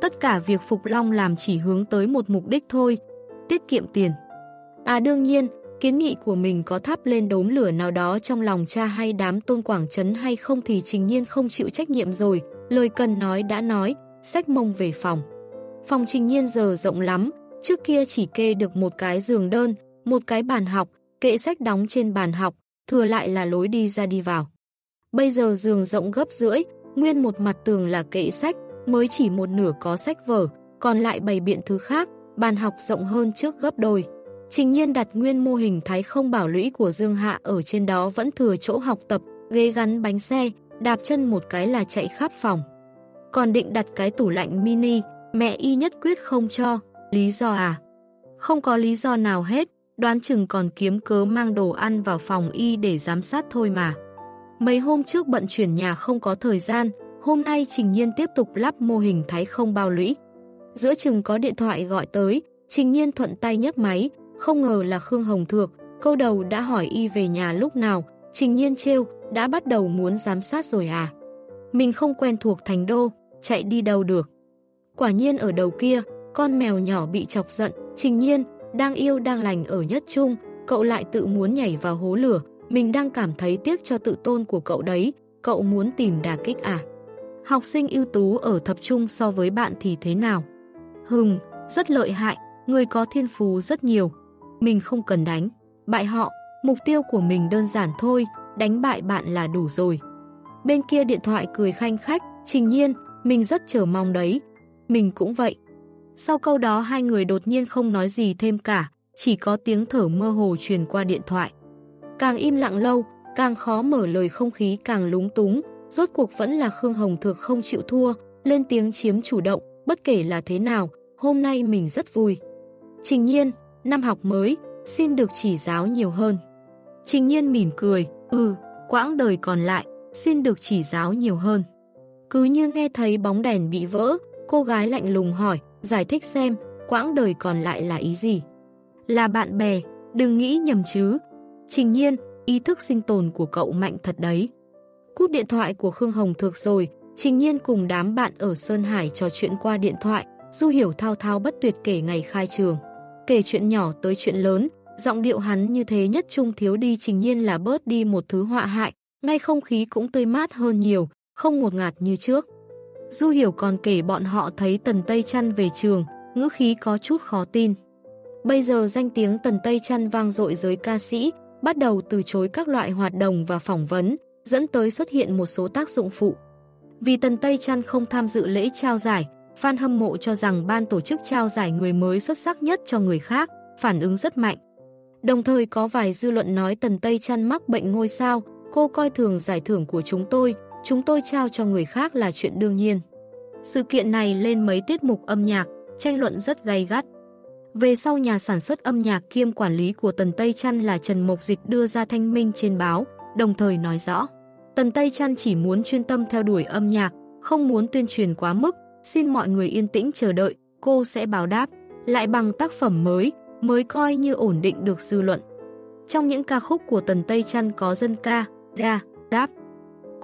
Tất cả việc Phục Long làm chỉ hướng tới một mục đích thôi, tiết kiệm tiền. À đương nhiên, kiến nghị của mình có thắp lên đốm lửa nào đó trong lòng cha hay đám tôn quảng trấn hay không thì trình nhiên không chịu trách nhiệm rồi, lời cần nói đã nói, sách mông về phòng. Phòng trình nhiên giờ rộng lắm, trước kia chỉ kê được một cái giường đơn, một cái bàn học, kệ sách đóng trên bàn học, thừa lại là lối đi ra đi vào. Bây giờ giường rộng gấp rưỡi, nguyên một mặt tường là kệ sách, mới chỉ một nửa có sách vở, còn lại bày biện thứ khác, bàn học rộng hơn trước gấp đôi. Trình nhiên đặt nguyên mô hình thái không bảo lũy của Dương Hạ ở trên đó vẫn thừa chỗ học tập, ghế gắn bánh xe, đạp chân một cái là chạy khắp phòng. Còn định đặt cái tủ lạnh mini, mẹ y nhất quyết không cho, lý do à? Không có lý do nào hết, đoán chừng còn kiếm cớ mang đồ ăn vào phòng y để giám sát thôi mà. Mấy hôm trước bận chuyển nhà không có thời gian, hôm nay Trình Nhiên tiếp tục lắp mô hình thái không bao lũy. Giữa chừng có điện thoại gọi tới, Trình Nhiên thuận tay nhấc máy, không ngờ là Khương Hồng Thược, câu đầu đã hỏi y về nhà lúc nào, Trình Nhiên trêu, đã bắt đầu muốn giám sát rồi à. Mình không quen thuộc thành đô, chạy đi đâu được. Quả nhiên ở đầu kia, con mèo nhỏ bị chọc giận, Trình Nhiên, đang yêu đang lành ở nhất chung, cậu lại tự muốn nhảy vào hố lửa, mình đang cảm thấy tiếc cho tự tôn của cậu đấy, cậu muốn tìm đà kích à? Học sinh ưu tú ở thập trung so với bạn thì thế nào? Hừng, rất lợi hại, người có thiên phú rất nhiều. Mình không cần đánh, bại họ, mục tiêu của mình đơn giản thôi, đánh bại bạn là đủ rồi. Bên kia điện thoại cười khanh khách, trình nhiên, mình rất chờ mong đấy. Mình cũng vậy. Sau câu đó hai người đột nhiên không nói gì thêm cả, chỉ có tiếng thở mơ hồ truyền qua điện thoại. Càng im lặng lâu, càng khó mở lời không khí càng lúng túng, rốt cuộc vẫn là Khương Hồng Thược không chịu thua, lên tiếng chiếm chủ động, bất kể là thế nào, hôm nay mình rất vui. Trình nhiên, năm học mới, xin được chỉ giáo nhiều hơn. Trình nhiên mỉm cười, ừ, quãng đời còn lại, xin được chỉ giáo nhiều hơn. Cứ như nghe thấy bóng đèn bị vỡ, cô gái lạnh lùng hỏi, giải thích xem, quãng đời còn lại là ý gì? Là bạn bè, đừng nghĩ nhầm chứ. Trình nhiên, ý thức sinh tồn của cậu mạnh thật đấy. Cúp điện thoại của Khương Hồng Thược rồi, Trình Nhiên cùng đám bạn ở Sơn Hải trò chuyện qua điện thoại, Du Hiểu thao thao bất tuyệt kể ngày khai trường. Kể chuyện nhỏ tới chuyện lớn, giọng điệu hắn như thế nhất trung thiếu đi Trình Nhiên là bớt đi một thứ họa hại, ngay không khí cũng tươi mát hơn nhiều, không ngột ngạt như trước. Du Hiểu còn kể bọn họ thấy Tần Tây Trăn về trường, ngữ khí có chút khó tin. Bây giờ danh tiếng Tần Tây Trăn vang dội giới ca sĩ, bắt đầu từ chối các loại hoạt động và phỏng vấn, dẫn tới xuất hiện một số tác dụng phụ. Vì Tần Tây Trăn không tham dự lễ trao giải, fan hâm mộ cho rằng ban tổ chức trao giải người mới xuất sắc nhất cho người khác, phản ứng rất mạnh. Đồng thời có vài dư luận nói Tần Tây Trăn mắc bệnh ngôi sao, cô coi thường giải thưởng của chúng tôi, chúng tôi trao cho người khác là chuyện đương nhiên. Sự kiện này lên mấy tiết mục âm nhạc, tranh luận rất gay gắt. Về sau nhà sản xuất âm nhạc kiêm quản lý của Tần Tây Trăn là Trần Mộc Dịch đưa ra thanh minh trên báo, đồng thời nói rõ. Tần Tây Trăn chỉ muốn chuyên tâm theo đuổi âm nhạc, không muốn tuyên truyền quá mức, xin mọi người yên tĩnh chờ đợi, cô sẽ báo đáp, lại bằng tác phẩm mới, mới coi như ổn định được dư luận. Trong những ca khúc của Tần Tây Trăn có dân ca, ra, đáp.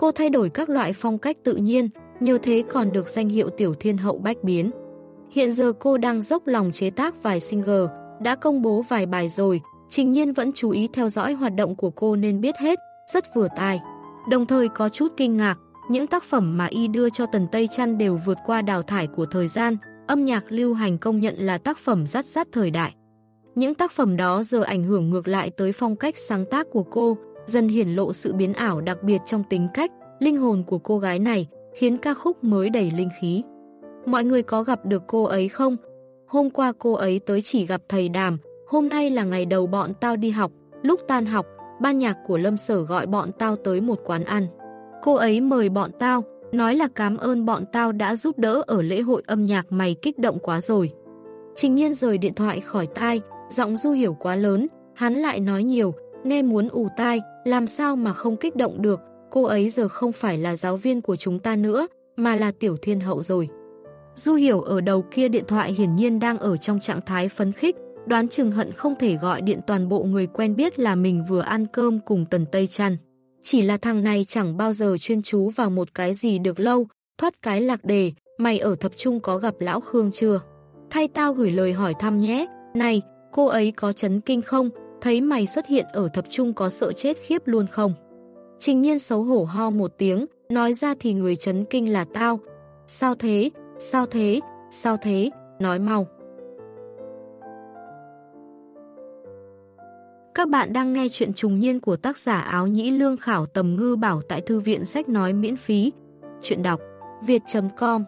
Cô thay đổi các loại phong cách tự nhiên, nhờ thế còn được danh hiệu tiểu thiên hậu bách biến. Hiện giờ cô đang dốc lòng chế tác vài single, đã công bố vài bài rồi, Trình Nhiên vẫn chú ý theo dõi hoạt động của cô nên biết hết, rất vừa tai. Đồng thời có chút kinh ngạc, những tác phẩm mà y đưa cho Tần Tây Trăn đều vượt qua đào thải của thời gian, âm nhạc lưu hành công nhận là tác phẩm rắt rắt thời đại. Những tác phẩm đó giờ ảnh hưởng ngược lại tới phong cách sáng tác của cô, dần hiển lộ sự biến ảo đặc biệt trong tính cách, linh hồn của cô gái này, khiến ca khúc mới đầy linh khí. Mọi người có gặp được cô ấy không? Hôm qua cô ấy tới chỉ gặp thầy Đàm, hôm nay là ngày đầu bọn tao đi học, lúc tan học, ban nhạc của Lâm Sở gọi bọn tao tới một quán ăn. Cô ấy mời bọn tao, nói là cảm ơn bọn tao đã giúp đỡ ở lễ hội âm nhạc mày kích động quá rồi. Trình nhiên rời điện thoại khỏi tai, giọng du hiểu quá lớn, hắn lại nói nhiều, nghe muốn ù tai, làm sao mà không kích động được, cô ấy giờ không phải là giáo viên của chúng ta nữa, mà là tiểu thiên hậu rồi. Du hiểu ở đầu kia điện thoại hiển nhiên đang ở trong trạng thái phấn khích, đoán chừng hận không thể gọi điện toàn bộ người quen biết là mình vừa ăn cơm cùng Tần Tây Trăn. Chỉ là thằng này chẳng bao giờ chuyên chú vào một cái gì được lâu, thoát cái lạc đề, mày ở thập trung có gặp lão Khương chưa? Thay tao gửi lời hỏi thăm nhé, này, cô ấy có chấn kinh không? Thấy mày xuất hiện ở thập trung có sợ chết khiếp luôn không? Trình nhiên xấu hổ ho một tiếng, nói ra thì người chấn kinh là tao. Sao thế? Sao thế? Sao thế? Nói mau. Các bạn đang nghe chuyện trùng niên của tác giả áo nhĩ lương khảo tầm ngư bảo tại thư viện sách nói miễn phí. Chuyện đọc việt.com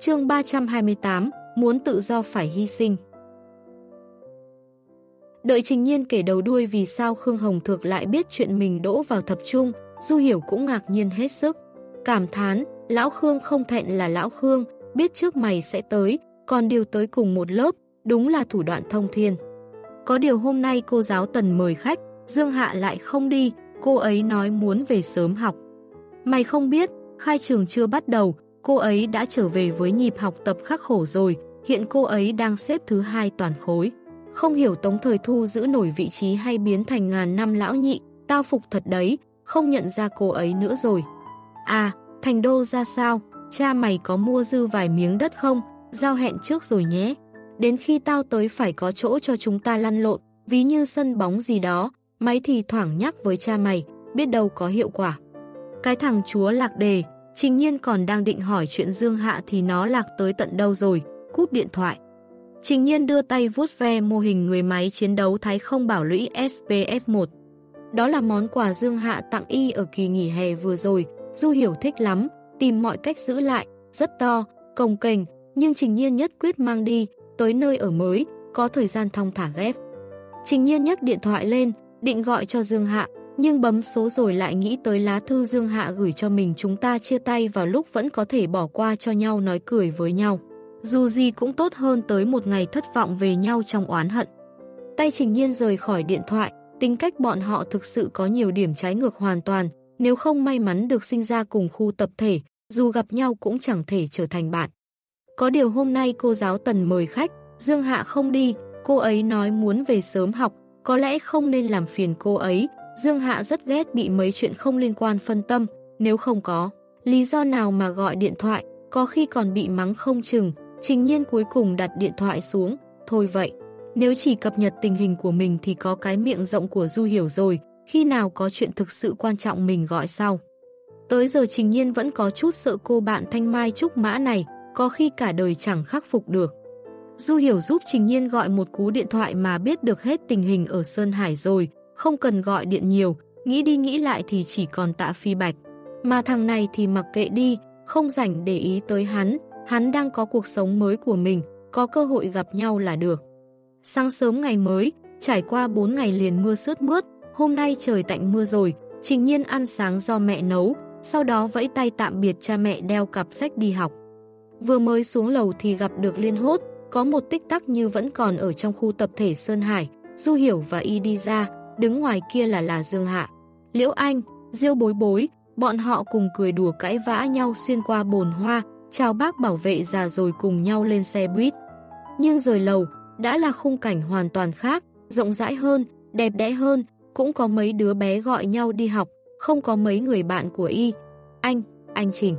Chương 328 Muốn tự do phải hy sinh Đợi Trình Nhiên kể đầu đuôi vì sao Khương Hồng Thược lại biết chuyện mình đỗ vào thập trung, Du Hiểu cũng ngạc nhiên hết sức. Cảm thán, lão Khương không thẹn là lão Khương, biết trước mày sẽ tới, còn điều tới cùng một lớp, đúng là thủ đoạn thông thiên. Có điều hôm nay cô giáo Tần mời khách, Dương Hạ lại không đi, cô ấy nói muốn về sớm học. Mày không biết, khai trường chưa bắt đầu, cô ấy đã trở về với nhịp học tập khắc khổ rồi, hiện cô ấy đang xếp thứ hai toàn khối. Không hiểu Tống Thời Thu giữ nổi vị trí hay biến thành ngàn năm lão nhị, tao phục thật đấy, không nhận ra cô ấy nữa rồi. À, thành đô ra sao? Cha mày có mua dư vài miếng đất không? Giao hẹn trước rồi nhé. Đến khi tao tới phải có chỗ cho chúng ta lăn lộn, ví như sân bóng gì đó, máy thì thoảng nhắc với cha mày, biết đâu có hiệu quả. Cái thằng chúa lạc đề, trình nhiên còn đang định hỏi chuyện Dương Hạ thì nó lạc tới tận đâu rồi, cúp điện thoại. Trình nhiên đưa tay vuốt ve mô hình người máy chiến đấu Thái không bảo lũy SPF-1. Đó là món quà Dương Hạ tặng y ở kỳ nghỉ hè vừa rồi, Du Hiểu thích lắm, tìm mọi cách giữ lại, rất to, cồng kềnh, nhưng Trình Nhiên nhất quyết mang đi, tới nơi ở mới, có thời gian thong thả ghép. Trình Nhiên nhấc điện thoại lên, định gọi cho Dương Hạ, nhưng bấm số rồi lại nghĩ tới lá thư Dương Hạ gửi cho mình chúng ta chia tay vào lúc vẫn có thể bỏ qua cho nhau nói cười với nhau. Dù gì cũng tốt hơn tới một ngày thất vọng về nhau trong oán hận. Tay Trình Nhiên rời khỏi điện thoại, tính cách bọn họ thực sự có nhiều điểm trái ngược hoàn toàn, nếu không may mắn được sinh ra cùng khu tập thể, dù gặp nhau cũng chẳng thể trở thành bạn. Có điều hôm nay cô giáo Tần mời khách, Dương Hạ không đi, cô ấy nói muốn về sớm học, có lẽ không nên làm phiền cô ấy. Dương Hạ rất ghét bị mấy chuyện không liên quan phân tâm, nếu không có. Lý do nào mà gọi điện thoại, có khi còn bị mắng không chừng, trình nhiên cuối cùng đặt điện thoại xuống, thôi vậy. Nếu chỉ cập nhật tình hình của mình thì có cái miệng rộng của Du hiểu rồi, khi nào có chuyện thực sự quan trọng mình gọi sau. Tới giờ Trình Nhiên vẫn có chút sợ cô bạn Thanh Mai Trúc Mã này, có khi cả đời chẳng khắc phục được. Du Hiểu giúp Trình Nhiên gọi một cú điện thoại mà biết được hết tình hình ở Sơn Hải rồi, không cần gọi điện nhiều, nghĩ đi nghĩ lại thì chỉ còn tạ phi bạch. Mà thằng này thì mặc kệ đi, không rảnh để ý tới hắn, hắn đang có cuộc sống mới của mình, có cơ hội gặp nhau là được. Sáng sớm ngày mới, trải qua 4 ngày liền mưa sướt mướt, hôm nay trời tạnh mưa rồi, Trình Nhiên ăn sáng do mẹ nấu, sau đó vẫy tay tạm biệt cha mẹ đeo cặp sách đi học. Vừa mới xuống lầu thì gặp được Liên Hốt, có một tích tắc như vẫn còn ở trong khu tập thể Sơn Hải, Du Hiểu và Y đi ra, đứng ngoài kia là là Dương Hạ. Liễu Anh, Diêu Bối Bối, bọn họ cùng cười đùa cãi vã nhau xuyên qua bồn hoa, chào bác bảo vệ già rồi cùng nhau lên xe buýt. Nhưng rời lầu, đã là khung cảnh hoàn toàn khác, rộng rãi hơn, đẹp đẽ hơn, cũng có mấy đứa bé gọi nhau đi học, không có mấy người bạn của y. Anh, anh Trình.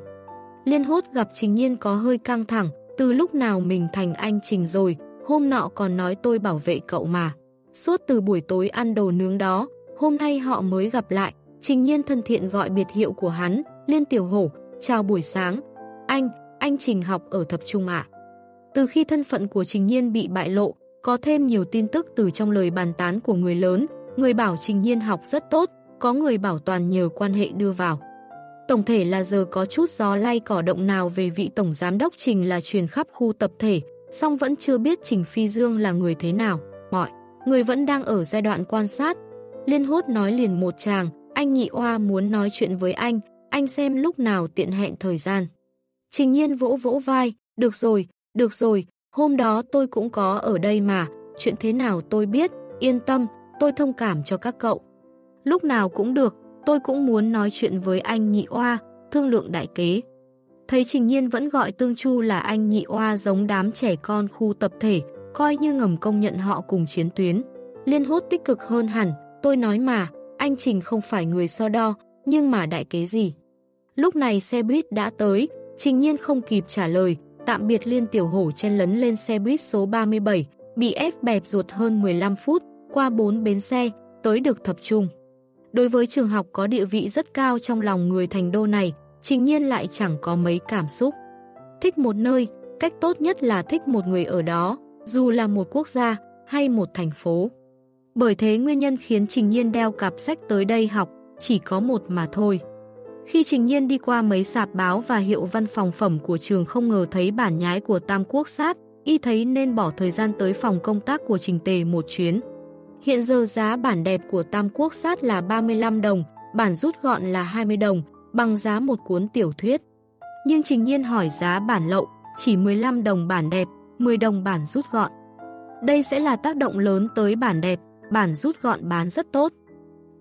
Liên hốt gặp Trình Nhiên có hơi căng thẳng, từ lúc nào mình thành anh Trình rồi, hôm nọ còn nói tôi bảo vệ cậu mà. Suốt từ buổi tối ăn đồ nướng đó, hôm nay họ mới gặp lại, Trình Nhiên thân thiện gọi biệt hiệu của hắn, Liên Tiểu Hổ, chào buổi sáng. Anh, anh Trình học ở thập trung ạ. Từ khi thân phận của Trình Nhiên bị bại lộ, có thêm nhiều tin tức từ trong lời bàn tán của người lớn, người bảo Trình Nhiên học rất tốt, có người bảo toàn nhờ quan hệ đưa vào. Tổng thể là giờ có chút gió lay cỏ động nào về vị Tổng Giám đốc Trình là truyền khắp khu tập thể, song vẫn chưa biết Trình Phi Dương là người thế nào. Mọi người vẫn đang ở giai đoạn quan sát. Liên hốt nói liền một chàng, anh nhị oa muốn nói chuyện với anh, anh xem lúc nào tiện hẹn thời gian. Trình nhiên vỗ vỗ vai, được rồi, được rồi, hôm đó tôi cũng có ở đây mà, chuyện thế nào tôi biết, yên tâm, tôi thông cảm cho các cậu. Lúc nào cũng được, tôi cũng muốn nói chuyện với anh nhị oa, thương lượng đại kế. Thấy Trình Nhiên vẫn gọi Tương Chu là anh nhị oa giống đám trẻ con khu tập thể, coi như ngầm công nhận họ cùng chiến tuyến. Liên hốt tích cực hơn hẳn, tôi nói mà, anh Trình không phải người so đo, nhưng mà đại kế gì? Lúc này xe buýt đã tới, Trình Nhiên không kịp trả lời, tạm biệt Liên Tiểu Hổ chen lấn lên xe buýt số 37, bị ép bẹp ruột hơn 15 phút, qua 4 bến xe, tới được thập trung. Đối với trường học có địa vị rất cao trong lòng người thành đô này, Trình Nhiên lại chẳng có mấy cảm xúc. Thích một nơi, cách tốt nhất là thích một người ở đó, dù là một quốc gia hay một thành phố. Bởi thế nguyên nhân khiến Trình Nhiên đeo cặp sách tới đây học chỉ có một mà thôi. Khi Trình Nhiên đi qua mấy sạp báo và hiệu văn phòng phẩm của trường không ngờ thấy bản nhái của Tam Quốc Sát, y thấy nên bỏ thời gian tới phòng công tác của Trình Tề một chuyến. Hiện giờ giá bản đẹp của Tam Quốc Sát là 35 đồng, bản rút gọn là 20 đồng, bằng giá một cuốn tiểu thuyết. Nhưng Trình Nhiên hỏi giá bản lậu, chỉ 15 đồng bản đẹp, 10 đồng bản rút gọn. Đây sẽ là tác động lớn tới bản đẹp, bản rút gọn bán rất tốt.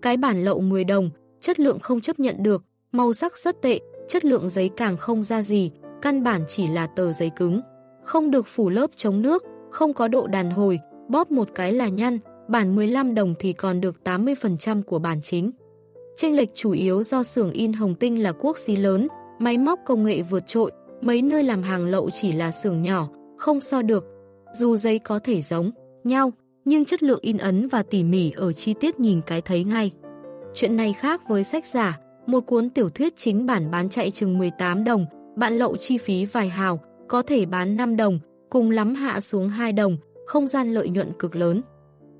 Cái bản lậu 10 đồng, chất lượng không chấp nhận được, màu sắc rất tệ, chất lượng giấy càng không ra gì, căn bản chỉ là tờ giấy cứng. Không được phủ lớp chống nước, không có độ đàn hồi, bóp một cái là nhăn, bản 15 đồng thì còn được 80% của bản chính. Tranh lệch chủ yếu do xưởng in Hồng Tinh là quốc xí lớn, máy móc công nghệ vượt trội, mấy nơi làm hàng lậu chỉ là xưởng nhỏ, không so được. Dù giấy có thể giống nhau, nhưng chất lượng in ấn và tỉ mỉ ở chi tiết nhìn cái thấy ngay. Chuyện này khác với sách giả, một cuốn tiểu thuyết chính bản bán chạy chừng 18 đồng, bạn lậu chi phí vài hào, có thể bán 5 đồng, cùng lắm hạ xuống 2 đồng, không gian lợi nhuận cực lớn.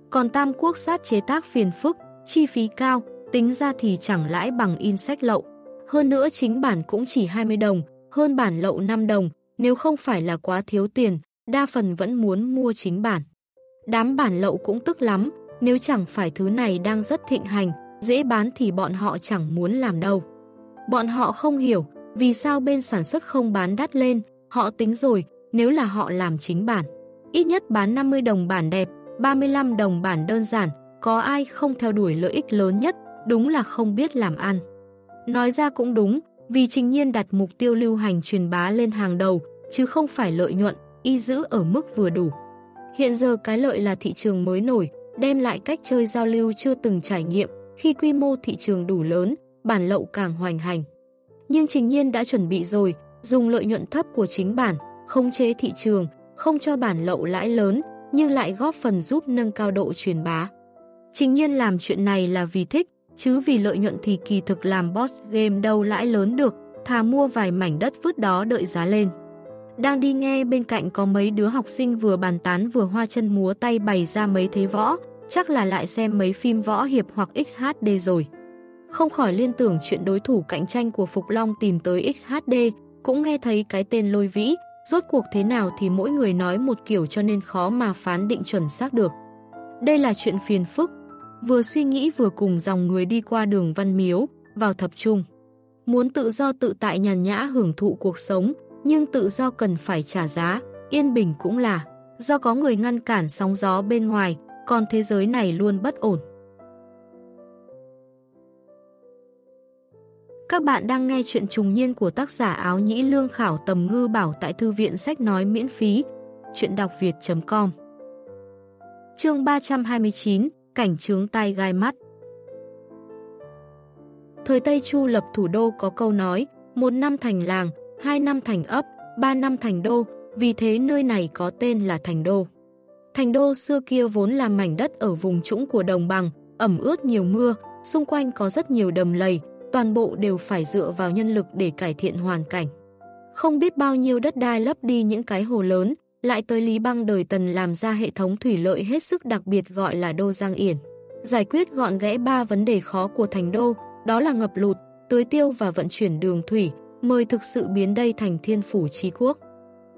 Còn Tam Quốc sát chế tác phiền phức, chi phí cao, tính ra thì chẳng lãi bằng in sách lậu. Hơn nữa chính bản cũng chỉ 20 đồng, hơn bản lậu 5 đồng, nếu không phải là quá thiếu tiền, đa phần vẫn muốn mua chính bản. Đám bản lậu cũng tức lắm, nếu chẳng phải thứ này đang rất thịnh hành, dễ bán thì bọn họ chẳng muốn làm đâu. Bọn họ không hiểu vì sao bên sản xuất không bán đắt lên, họ tính rồi, nếu là họ làm chính bản. Ít nhất bán 50 đồng bản đẹp, 35 đồng bản đơn giản, có ai không theo đuổi lợi ích lớn nhất, đúng là không biết làm ăn. Nói ra cũng đúng, vì trình nhiên đặt mục tiêu lưu hành truyền bá lên hàng đầu, chứ không phải lợi nhuận, y giữ ở mức vừa đủ. Hiện giờ cái lợi là thị trường mới nổi, đem lại cách chơi giao lưu chưa từng trải nghiệm, khi quy mô thị trường đủ lớn, bản lậu càng hoành hành. Nhưng Trình Nhiên đã chuẩn bị rồi, dùng lợi nhuận thấp của chính bản, không chế thị trường, không cho bản lậu lãi lớn, nhưng lại góp phần giúp nâng cao độ truyền bá. Trình Nhiên làm chuyện này là vì thích, chứ vì lợi nhuận thì kỳ thực làm boss game đâu lãi lớn được, thà mua vài mảnh đất vứt đó đợi giá lên. Đang đi nghe bên cạnh có mấy đứa học sinh vừa bàn tán vừa hoa chân múa tay bày ra mấy thế võ, chắc là lại xem mấy phim võ hiệp hoặc XHD rồi. không khỏi liên tưởng chuyện đối thủ cạnh tranh của Phục Long tìm tới XHD, cũng nghe thấy cái tên lôi vĩ, rốt cuộc thế nào thì mỗi người nói một kiểu cho nên khó mà phán định chuẩn xác được. Đây là chuyện phiền phức, vừa suy nghĩ vừa cùng dòng người đi qua đường Văn Miếu, vào thập trung. Muốn tự do tự tại nhàn nhã hưởng thụ cuộc sống, nhưng tự do cần phải trả giá, yên bình cũng là, do có người ngăn cản sóng gió bên ngoài, còn thế giới này luôn bất ổn. Các bạn đang nghe chuyện trùng niên của tác giả áo nhĩ lương khảo tầm ngư bảo tại thư viện sách nói miễn phí, chuyện đọc việt.com Chương 329, Cảnh trướng tay gai mắt Thời Tây Chu lập thủ đô có câu nói, một năm thành làng, hai năm thành ấp, ba năm thành đô, vì thế nơi này có tên là Thành Đô. Thành Đô xưa kia vốn là mảnh đất ở vùng trũng của đồng bằng, ẩm ướt nhiều mưa, xung quanh có rất nhiều đầm lầy, toàn bộ đều phải dựa vào nhân lực để cải thiện hoàn cảnh. Không biết bao nhiêu đất đai lấp đi những cái hồ lớn, lại tới Lý Băng đời Tần làm ra hệ thống thủy lợi hết sức đặc biệt gọi là Đô Giang Yển. Giải quyết gọn gẽ ba vấn đề khó của thành đô, đó là ngập lụt, tưới tiêu và vận chuyển đường thủy, mời thực sự biến đây thành thiên phủ trí quốc.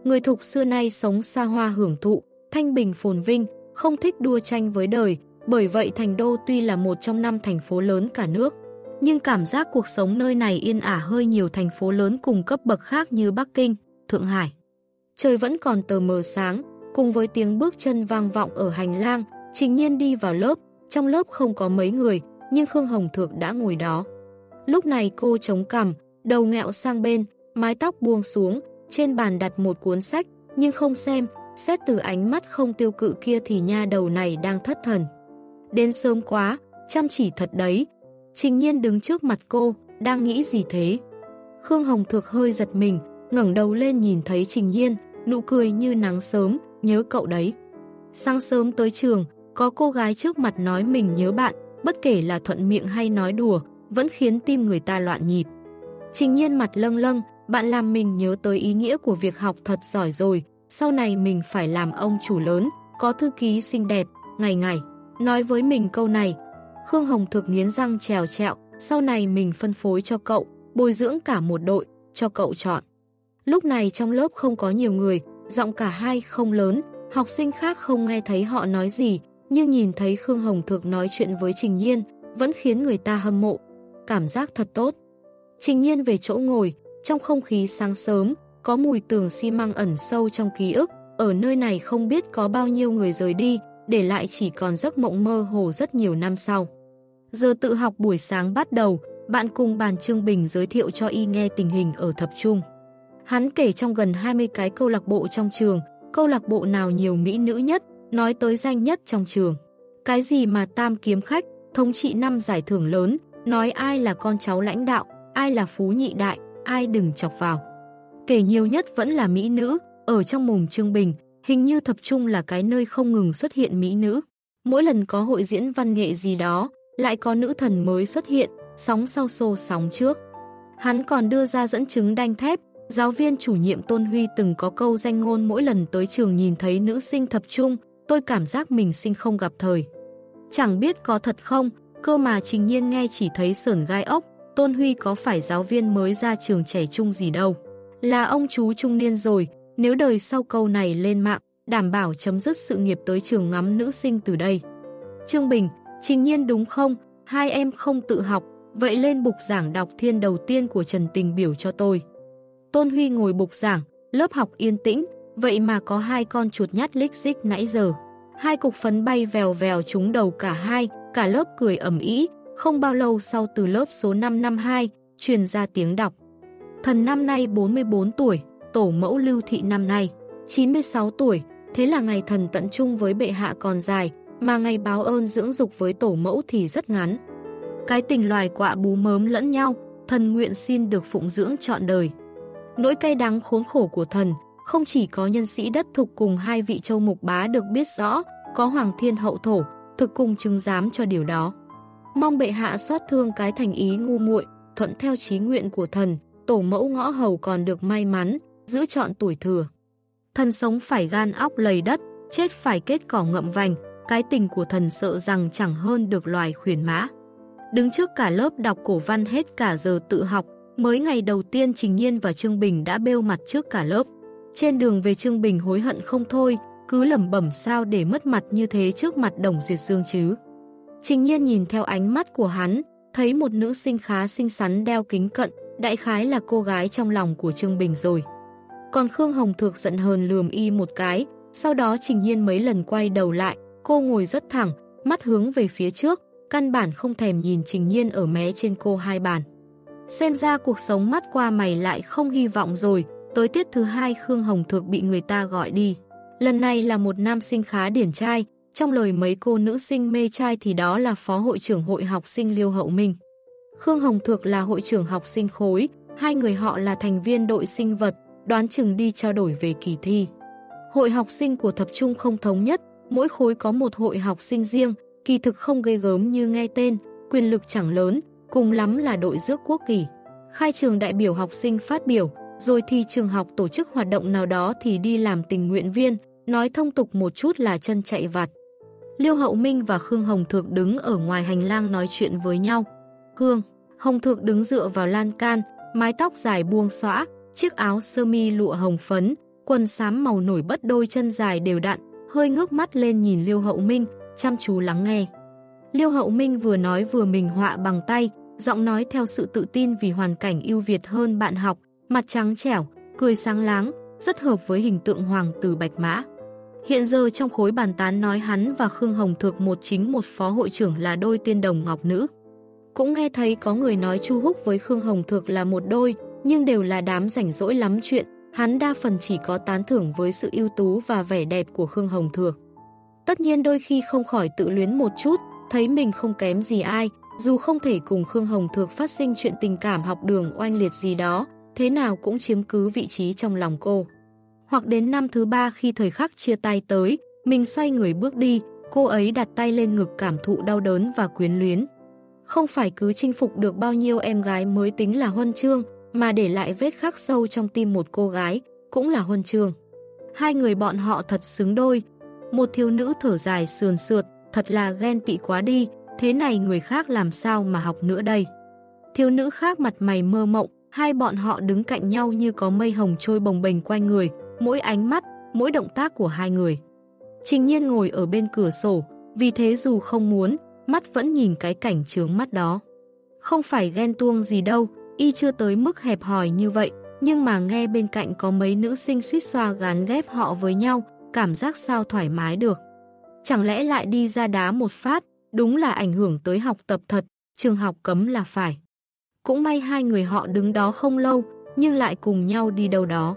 Người thục xưa nay sống xa hoa hưởng thụ, thanh bình phồn vinh, không thích đua tranh với đời, bởi vậy thành đô tuy là một trong năm thành phố lớn cả nước, nhưng cảm giác cuộc sống nơi này yên ả hơi nhiều thành phố lớn cùng cấp bậc khác như Bắc Kinh, Thượng Hải. Trời vẫn còn tờ mờ sáng, cùng với tiếng bước chân vang vọng ở hành lang, Trình Nhiên đi vào lớp, trong lớp không có mấy người, nhưng Khương Hồng Thược đã ngồi đó. Lúc này cô chống cằm, đầu ngẹo sang bên, mái tóc buông xuống, trên bàn đặt một cuốn sách, nhưng không xem, xét từ ánh mắt không tiêu cự kia thì nha đầu này đang thất thần. Đến sớm quá, chăm chỉ thật đấy. Trình nhiên đứng trước mặt cô, đang nghĩ gì thế? Khương Hồng Thược hơi giật mình, ngẩng đầu lên nhìn thấy Trình nhiên, nụ cười như nắng sớm, nhớ cậu đấy. Sáng sớm tới trường, có cô gái trước mặt nói mình nhớ bạn, bất kể là thuận miệng hay nói đùa, vẫn khiến tim người ta loạn nhịp. Trình nhiên mặt lâng lâng, bạn làm mình nhớ tới ý nghĩa của việc học thật giỏi rồi, sau này mình phải làm ông chủ lớn, có thư ký xinh đẹp, ngày ngày. Nói với mình câu này, Khương Hồng thực nghiến răng trèo trẹo, sau này mình phân phối cho cậu, bồi dưỡng cả một đội, cho cậu chọn. Lúc này trong lớp không có nhiều người, giọng cả hai không lớn, học sinh khác không nghe thấy họ nói gì, nhưng nhìn thấy Khương Hồng Thực nói chuyện với Trình Nhiên, vẫn khiến người ta hâm mộ. Cảm giác thật tốt. Trình Nhiên về chỗ ngồi, trong không khí sáng sớm, có mùi tường xi măng ẩn sâu trong ký ức, ở nơi này không biết có bao nhiêu người rời đi, để lại chỉ còn giấc mộng mơ hồ rất nhiều năm sau. Giờ tự học buổi sáng bắt đầu, bạn cùng bàn Trương Bình giới thiệu cho y nghe tình hình ở thập trung. Hắn kể trong gần 20 cái câu lạc bộ trong trường, câu lạc bộ nào nhiều mỹ nữ nhất, nói tới danh nhất trong trường. Cái gì mà tam kiếm khách, thống trị năm giải thưởng lớn, nói ai là con cháu lãnh đạo, ai là phú nhị đại, ai đừng chọc vào. Kể nhiều nhất vẫn là mỹ nữ, ở trong mùng Trương Bình, hình như tập trung là cái nơi không ngừng xuất hiện mỹ nữ. Mỗi lần có hội diễn văn nghệ gì đó, lại có nữ thần mới xuất hiện, sóng sau xô sóng trước. Hắn còn đưa ra dẫn chứng đanh thép, giáo viên chủ nhiệm Tôn Huy từng có câu danh ngôn mỗi lần tới trường nhìn thấy nữ sinh tập trung, tôi cảm giác mình sinh không gặp thời. Chẳng biết có thật không, cơ mà trình nhiên nghe chỉ thấy sởn gai ốc, Tôn Huy có phải giáo viên mới ra trường trẻ trung gì đâu. Là ông chú trung niên rồi, nếu đời sau câu này lên mạng, đảm bảo chấm dứt sự nghiệp tới trường ngắm nữ sinh từ đây. Trương Bình, trình nhiên đúng không? Hai em không tự học, vậy lên bục giảng đọc thiên đầu tiên của Trần Tình biểu cho tôi. Tôn Huy ngồi bục giảng, lớp học yên tĩnh, vậy mà có hai con chuột nhát lích xích nãy giờ. Hai cục phấn bay vèo vèo trúng đầu cả hai, cả lớp cười ẩm ý, không bao lâu sau từ lớp số 552, truyền ra tiếng đọc. Thần năm nay 44 tuổi, tổ mẫu lưu thị năm nay 96 tuổi, thế là ngày thần tận trung với bệ hạ còn dài, mà ngày báo ơn dưỡng dục với tổ mẫu thì rất ngắn. Cái tình loài quạ bú mớm lẫn nhau, thần nguyện xin được phụng dưỡng trọn đời. Nỗi cay đắng khốn khổ của thần, không chỉ có nhân sĩ đất thục cùng hai vị châu mục bá được biết rõ, có hoàng thiên hậu thổ, thực cùng chứng giám cho điều đó. Mong bệ hạ xót thương cái thành ý ngu muội thuận theo trí nguyện của thần, tổ mẫu ngõ hầu còn được may mắn, giữ chọn tuổi thừa. Thần sống phải gan óc lầy đất, chết phải kết cỏ ngậm vành, cái tình của thần sợ rằng chẳng hơn được loài khuyển mã. đứng trước cả lớp đọc cổ văn hết cả giờ tự học, mới ngày đầu tiên Trình Nhiên và Trương Bình đã bêu mặt trước cả lớp. Trên đường về Trương Bình hối hận không thôi, cứ lẩm bẩm sao để mất mặt như thế trước mặt Đồng Duyệt Dương chứ. Trình Nhiên nhìn theo ánh mắt của hắn, thấy một nữ sinh khá xinh xắn đeo kính cận, đại khái là cô gái trong lòng của Trương Bình rồi. Còn Khương Hồng Thược giận hờn lườm y một cái, sau đó Trình Nhiên mấy lần quay đầu lại, cô ngồi rất thẳng, mắt hướng về phía trước, căn bản không thèm nhìn Trình Nhiên ở mé trên cô hai bàn. Xem ra cuộc sống mắt qua mày lại không hy vọng rồi, tới tiết thứ hai Khương Hồng Thược bị người ta gọi đi. Lần này là một nam sinh khá điển trai, trong lời mấy cô nữ sinh mê trai thì đó là phó hội trưởng hội học sinh Liêu Hậu Minh. Khương Hồng Thược là hội trưởng học sinh khối, hai người họ là thành viên đội sinh vật, đoán chừng đi trao đổi về kỳ thi. Hội học sinh của thập trung không thống nhất, mỗi khối có một hội học sinh riêng, kỳ thực không gây gớm như nghe tên, quyền lực chẳng lớn, cùng lắm là đội rước quốc kỳ. Khai trường đại biểu học sinh phát biểu, rồi thì trường học tổ chức hoạt động nào đó thì đi làm tình nguyện viên, nói thông tục một chút là chân chạy vặt. Liêu Hậu Minh và Khương Hồng Thược đứng ở ngoài hành lang nói chuyện với nhau. Khương, Hồng Thược đứng dựa vào lan can, mái tóc dài buông xõa, chiếc áo sơ mi lụa hồng phấn, quần xám màu nổi bất đôi chân dài đều đặn, hơi ngước mắt lên nhìn Liêu Hậu Minh, chăm chú lắng nghe. Liêu Hậu Minh vừa nói vừa mình họa bằng tay, giọng nói theo sự tự tin vì hoàn cảnh ưu việt hơn bạn học, mặt trắng trẻo, cười sáng láng, rất hợp với hình tượng hoàng tử Bạch Mã. Hiện giờ trong khối bàn tán nói hắn và Khương Hồng Thược một chính một phó hội trưởng là đôi tiên đồng ngọc nữ. Cũng nghe thấy có người nói Chu Húc với Khương Hồng Thược là một đôi, nhưng đều là đám rảnh rỗi lắm chuyện, hắn đa phần chỉ có tán thưởng với sự ưu tú và vẻ đẹp của Khương Hồng Thược. Tất nhiên đôi khi không khỏi tự luyến một chút, thấy mình không kém gì ai, dù không thể cùng Khương Hồng Thược phát sinh chuyện tình cảm học đường oanh liệt gì đó, thế nào cũng chiếm cứ vị trí trong lòng cô. Hoặc đến năm thứ ba khi thời khắc chia tay tới, mình xoay người bước đi, cô ấy đặt tay lên ngực cảm thụ đau đớn và quyến luyến. Không phải cứ chinh phục được bao nhiêu em gái mới tính là huân chương, mà để lại vết khắc sâu trong tim một cô gái, cũng là huân chương. Hai người bọn họ thật xứng đôi. Một thiếu nữ thở dài sườn sượt, thật là ghen tị quá đi, thế này người khác làm sao mà học nữa đây. Thiếu nữ khác mặt mày mơ mộng, hai bọn họ đứng cạnh nhau như có mây hồng trôi bồng bềnh quanh người, mỗi ánh mắt, mỗi động tác của hai người. Trình nhiên ngồi ở bên cửa sổ, vì thế dù không muốn, mắt vẫn nhìn cái cảnh trướng mắt đó. Không phải ghen tuông gì đâu, y chưa tới mức hẹp hòi như vậy, nhưng mà nghe bên cạnh có mấy nữ sinh suýt xoa gắn ghép họ với nhau, cảm giác sao thoải mái được. Chẳng lẽ lại đi ra đá một phát, đúng là ảnh hưởng tới học tập thật, trường học cấm là phải. Cũng may hai người họ đứng đó không lâu, nhưng lại cùng nhau đi đâu đó.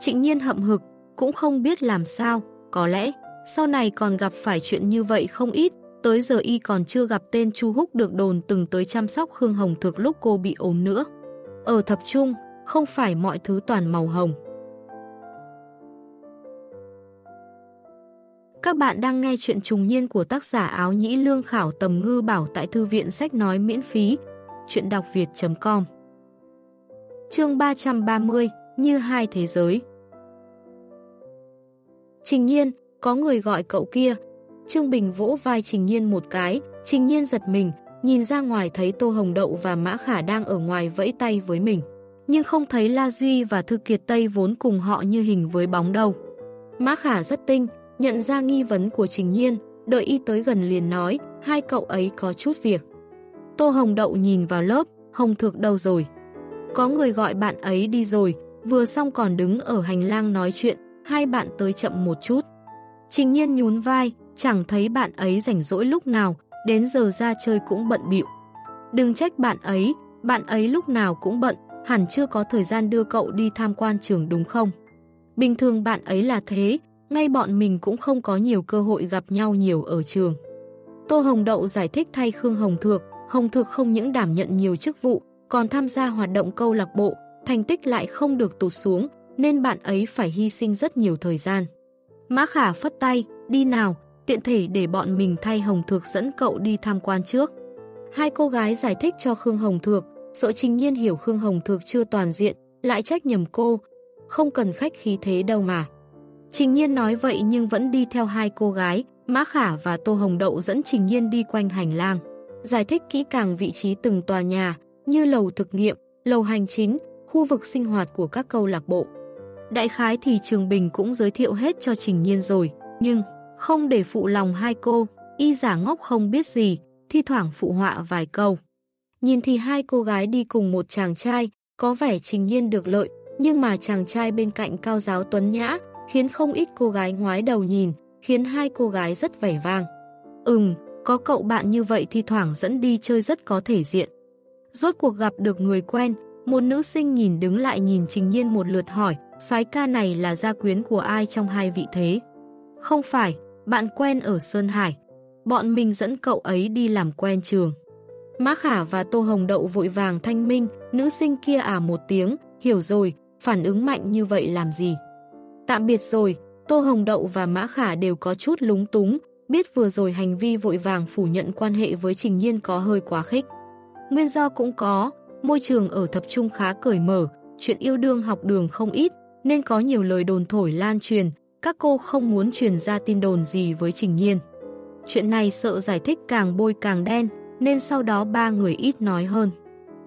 Trịnh nhiên hậm hực, cũng không biết làm sao, có lẽ sau này còn gặp phải chuyện như vậy không ít, tới giờ y còn chưa gặp tên Chu Húc được đồn từng tới chăm sóc Khương Hồng Thược lúc cô bị ốm nữa. Ở thập trung, không phải mọi thứ toàn màu hồng. Các bạn đang nghe chuyện trùng niên của tác giả áo nhĩ lương khảo tầm ngư bảo tại thư viện sách nói miễn phí, chuyện đọc việt.com Chương 330, Như hai thế giới Trình nhiên, có người gọi cậu kia. Trương Bình vỗ vai Trình nhiên một cái, Trình nhiên giật mình, nhìn ra ngoài thấy Tô Hồng Đậu và Mã Khả đang ở ngoài vẫy tay với mình. Nhưng không thấy La Duy và Thư Kiệt Tây vốn cùng họ như hình với bóng đâu. Mã Khả rất tinh, nhận ra nghi vấn của Trình Nhiên, đợi y tới gần liền nói, hai cậu ấy có chút việc. Tô Hồng Đậu nhìn vào lớp, Hồng Thược đâu rồi? Có người gọi bạn ấy đi rồi, vừa xong còn đứng ở hành lang nói chuyện, hai bạn tới chậm một chút. Trình nhiên nhún vai, chẳng thấy bạn ấy rảnh rỗi lúc nào, đến giờ ra chơi cũng bận bịu. Đừng trách bạn ấy, bạn ấy lúc nào cũng bận, hẳn chưa có thời gian đưa cậu đi tham quan trường đúng không? Bình thường bạn ấy là thế, ngay bọn mình cũng không có nhiều cơ hội gặp nhau nhiều ở trường. Tô Hồng Đậu giải thích thay Khương Hồng Thược, Hồng Thược không những đảm nhận nhiều chức vụ, còn tham gia hoạt động câu lạc bộ, thành tích lại không được tụt xuống, nên bạn ấy phải hy sinh rất nhiều thời gian. Mã Khả phất tay, đi nào, tiện thể để bọn mình thay Hồng Thược dẫn cậu đi tham quan trước. Hai cô gái giải thích cho Khương Hồng Thược, sợ Trình Nhiên hiểu Khương Hồng Thược chưa toàn diện, lại trách nhầm cô, không cần khách khí thế đâu mà. Trình Nhiên nói vậy nhưng vẫn đi theo hai cô gái, Mã Khả và Tô Hồng Đậu dẫn Trình Nhiên đi quanh hành lang. giải thích kỹ càng vị trí từng tòa nhà, như lầu thực nghiệm, lầu hành chính, khu vực sinh hoạt của các câu lạc bộ. Đại khái thì Trường Bình cũng giới thiệu hết cho Trình Nhiên rồi, nhưng không để phụ lòng hai cô, y giả ngốc không biết gì, thi thoảng phụ họa vài câu. Nhìn thì hai cô gái đi cùng một chàng trai, có vẻ Trình Nhiên được lợi, nhưng mà chàng trai bên cạnh cao giáo tuấn nhã, khiến không ít cô gái ngoái đầu nhìn, khiến hai cô gái rất vẻ vang. Ừm, có cậu bạn như vậy thi thoảng dẫn đi chơi rất có thể diện. Rốt cuộc gặp được người quen, một nữ sinh nhìn đứng lại nhìn Trình Nhiên một lượt hỏi, soái ca này là gia quyến của ai trong hai vị thế? Không phải, bạn quen ở Sơn Hải. Bọn mình dẫn cậu ấy đi làm quen trường. Mã Khả và Tô Hồng Đậu vội vàng thanh minh, nữ sinh kia à một tiếng, hiểu rồi, phản ứng mạnh như vậy làm gì? Tạm biệt rồi, Tô Hồng Đậu và Mã Khả đều có chút lúng túng, biết vừa rồi hành vi vội vàng phủ nhận quan hệ với Trình Nhiên có hơi quá khích. Nguyên do cũng có, môi trường ở thập trung khá cởi mở, chuyện yêu đương học đường không ít, nên có nhiều lời đồn thổi lan truyền, các cô không muốn truyền ra tin đồn gì với Trình Nhiên. Chuyện này sợ giải thích càng bôi càng đen, nên sau đó ba người ít nói hơn.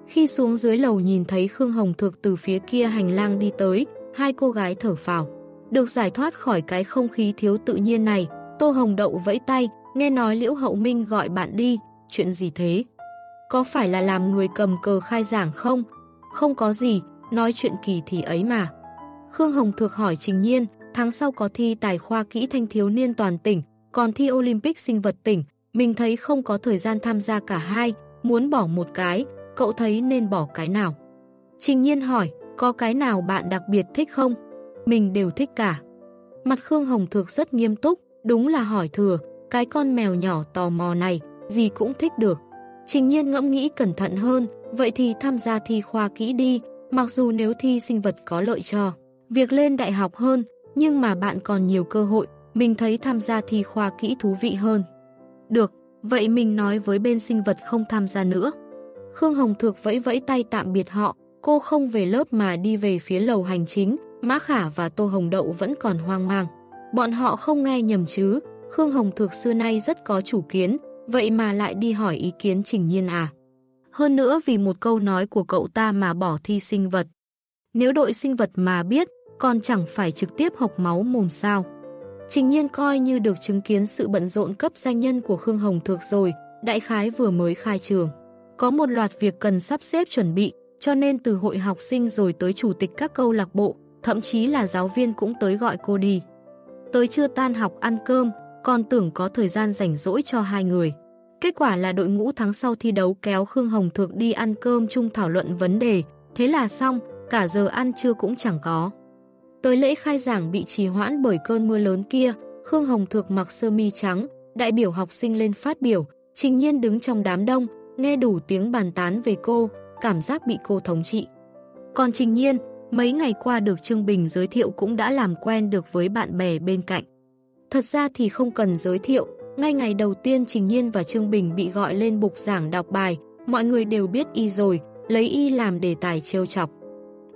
Khi xuống dưới lầu nhìn thấy Khương Hồng Thược từ phía kia hành lang đi tới, hai cô gái thở phào. Được giải thoát khỏi cái không khí thiếu tự nhiên này, Tô Hồng Đậu vẫy tay, nghe nói Liễu Hậu Minh gọi bạn đi, chuyện gì thế? Có phải là làm người cầm cờ khai giảng không? Không có gì, nói chuyện kỳ thì ấy mà. Khương Hồng Thược hỏi Trình Nhiên, tháng sau có thi tài khoa kỹ thanh thiếu niên toàn tỉnh, còn thi Olympic sinh vật tỉnh, mình thấy không có thời gian tham gia cả hai, muốn bỏ một cái, cậu thấy nên bỏ cái nào? Trình Nhiên hỏi, có cái nào bạn đặc biệt thích không? Mình đều thích cả. Mặt Khương Hồng Thược rất nghiêm túc, đúng là hỏi thừa, cái con mèo nhỏ tò mò này, gì cũng thích được. Trình Nhiên ngẫm nghĩ cẩn thận hơn, vậy thì tham gia thi khoa kỹ đi, mặc dù nếu thi sinh vật có lợi cho việc lên đại học hơn, nhưng mà bạn còn nhiều cơ hội, mình thấy tham gia thi khoa kỹ thú vị hơn. Được, vậy mình nói với bên sinh vật không tham gia nữa. Khương Hồng Thược vẫy vẫy tay tạm biệt họ, cô không về lớp mà đi về phía lầu hành chính, Mã Khả và Tô Hồng Đậu vẫn còn hoang mang. Bọn họ không nghe nhầm chứ, Khương Hồng Thược xưa nay rất có chủ kiến, vậy mà lại đi hỏi ý kiến Trình Nhiên à. Hơn nữa vì một câu nói của cậu ta mà bỏ thi sinh vật. Nếu đội sinh vật mà biết, còn chẳng phải trực tiếp học máu mồm sao. Trình nhiên coi như được chứng kiến sự bận rộn cấp danh nhân của Khương Hồng Thược rồi, đại khái vừa mới khai trường. Có một loạt việc cần sắp xếp chuẩn bị, cho nên từ hội học sinh rồi tới chủ tịch các câu lạc bộ, thậm chí là giáo viên cũng tới gọi cô đi. Tới chưa tan học ăn cơm, còn tưởng có thời gian rảnh rỗi cho hai người. Kết quả là đội ngũ tháng sau thi đấu kéo Khương Hồng Thược đi ăn cơm chung thảo luận vấn đề, thế là xong, cả giờ ăn trưa cũng chẳng có. Tới lễ khai giảng bị trì hoãn bởi cơn mưa lớn kia, Khương Hồng Thược mặc sơ mi trắng, đại biểu học sinh lên phát biểu, trình nhiên đứng trong đám đông, nghe đủ tiếng bàn tán về cô, cảm giác bị cô thống trị. Còn trình nhiên, mấy ngày qua được Trương Bình giới thiệu cũng đã làm quen được với bạn bè bên cạnh. Thật ra thì không cần giới thiệu, ngay ngày đầu tiên Trình Nhiên và Trương Bình bị gọi lên bục giảng đọc bài, mọi người đều biết y rồi, lấy y làm đề tài trêu chọc.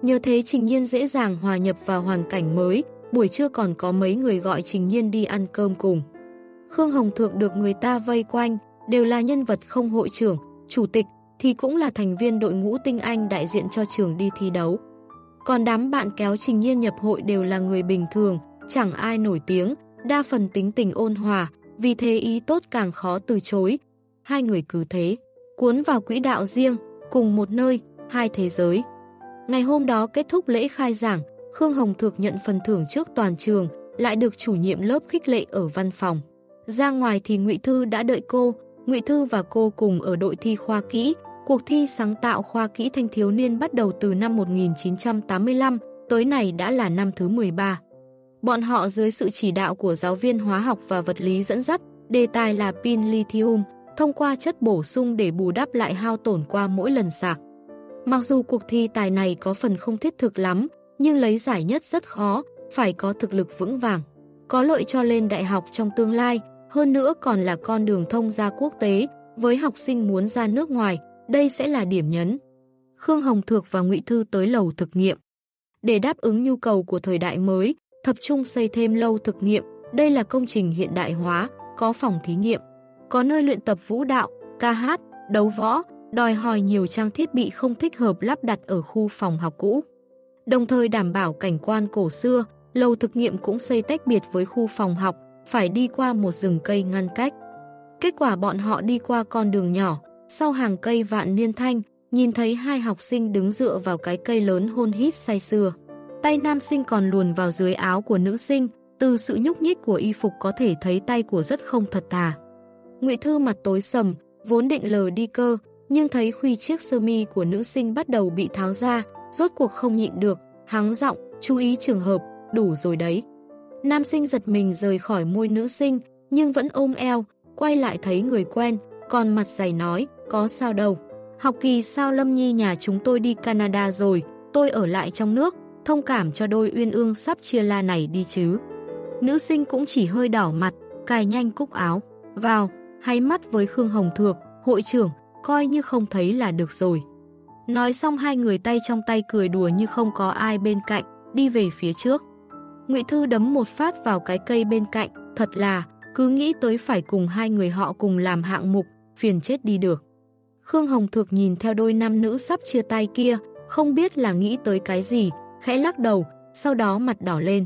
Nhờ thế Trình Nhiên dễ dàng hòa nhập vào hoàn cảnh mới, buổi trưa còn có mấy người gọi Trình Nhiên đi ăn cơm cùng. Khương Hồng Thượng được người ta vây quanh, đều là nhân vật không hội trưởng, chủ tịch, thì cũng là thành viên đội ngũ tinh anh đại diện cho trường đi thi đấu. Còn đám bạn kéo Trình Nhiên nhập hội đều là người bình thường, chẳng ai nổi tiếng, đa phần tính tình ôn hòa, vì thế ý tốt càng khó từ chối. Hai người cứ thế, cuốn vào quỹ đạo riêng, cùng một nơi, hai thế giới. Ngày hôm đó kết thúc lễ khai giảng, Khương Hồng Thược nhận phần thưởng trước toàn trường, lại được chủ nhiệm lớp khích lệ ở văn phòng. Ra ngoài thì Ngụy Thư đã đợi cô, Ngụy Thư và cô cùng ở đội thi khoa kỹ. Cuộc thi sáng tạo khoa kỹ thanh thiếu niên bắt đầu từ năm 1985, tới này đã là năm thứ 13. Bọn họ dưới sự chỉ đạo của giáo viên hóa học và vật lý dẫn dắt, đề tài là pin lithium, thông qua chất bổ sung để bù đắp lại hao tổn qua mỗi lần sạc. Mặc dù cuộc thi tài này có phần không thiết thực lắm, nhưng lấy giải nhất rất khó, phải có thực lực vững vàng. Có lợi cho lên đại học trong tương lai, hơn nữa còn là con đường thông ra quốc tế, với học sinh muốn ra nước ngoài, đây sẽ là điểm nhấn. Khương Hồng Thược và Ngụy Thư tới lầu thực nghiệm. Để đáp ứng nhu cầu của thời đại mới, tập trung xây thêm lâu thực nghiệm, đây là công trình hiện đại hóa, có phòng thí nghiệm, có nơi luyện tập vũ đạo, ca hát, đấu võ, đòi hỏi nhiều trang thiết bị không thích hợp lắp đặt ở khu phòng học cũ. Đồng thời đảm bảo cảnh quan cổ xưa, lầu thực nghiệm cũng xây tách biệt với khu phòng học, phải đi qua một rừng cây ngăn cách. Kết quả bọn họ đi qua con đường nhỏ, sau hàng cây vạn niên thanh, nhìn thấy hai học sinh đứng dựa vào cái cây lớn hôn hít say sưa. Tay nam sinh còn luồn vào dưới áo của nữ sinh, từ sự nhúc nhích của y phục có thể thấy tay của rất không thật thà. Ngụy Thư mặt tối sầm, vốn định lờ đi cơ, nhưng thấy khuy chiếc sơ mi của nữ sinh bắt đầu bị tháo ra, rốt cuộc không nhịn được, hắng giọng, chú ý trường hợp, đủ rồi đấy. Nam sinh giật mình rời khỏi môi nữ sinh, nhưng vẫn ôm eo, quay lại thấy người quen, còn mặt dày nói, có sao đâu. Học kỳ sao Lâm Nhi nhà chúng tôi đi Canada rồi, tôi ở lại trong nước, thông cảm cho đôi uyên ương sắp chia la này đi chứ. Nữ sinh cũng chỉ hơi đỏ mặt, cài nhanh cúc áo, vào, hay mắt với Khương Hồng Thược, hội trưởng, coi như không thấy là được rồi. Nói xong hai người tay trong tay cười đùa như không có ai bên cạnh, đi về phía trước. Ngụy Thư đấm một phát vào cái cây bên cạnh, thật là, cứ nghĩ tới phải cùng hai người họ cùng làm hạng mục, phiền chết đi được. Khương Hồng Thược nhìn theo đôi nam nữ sắp chia tay kia, không biết là nghĩ tới cái gì, khẽ lắc đầu, sau đó mặt đỏ lên.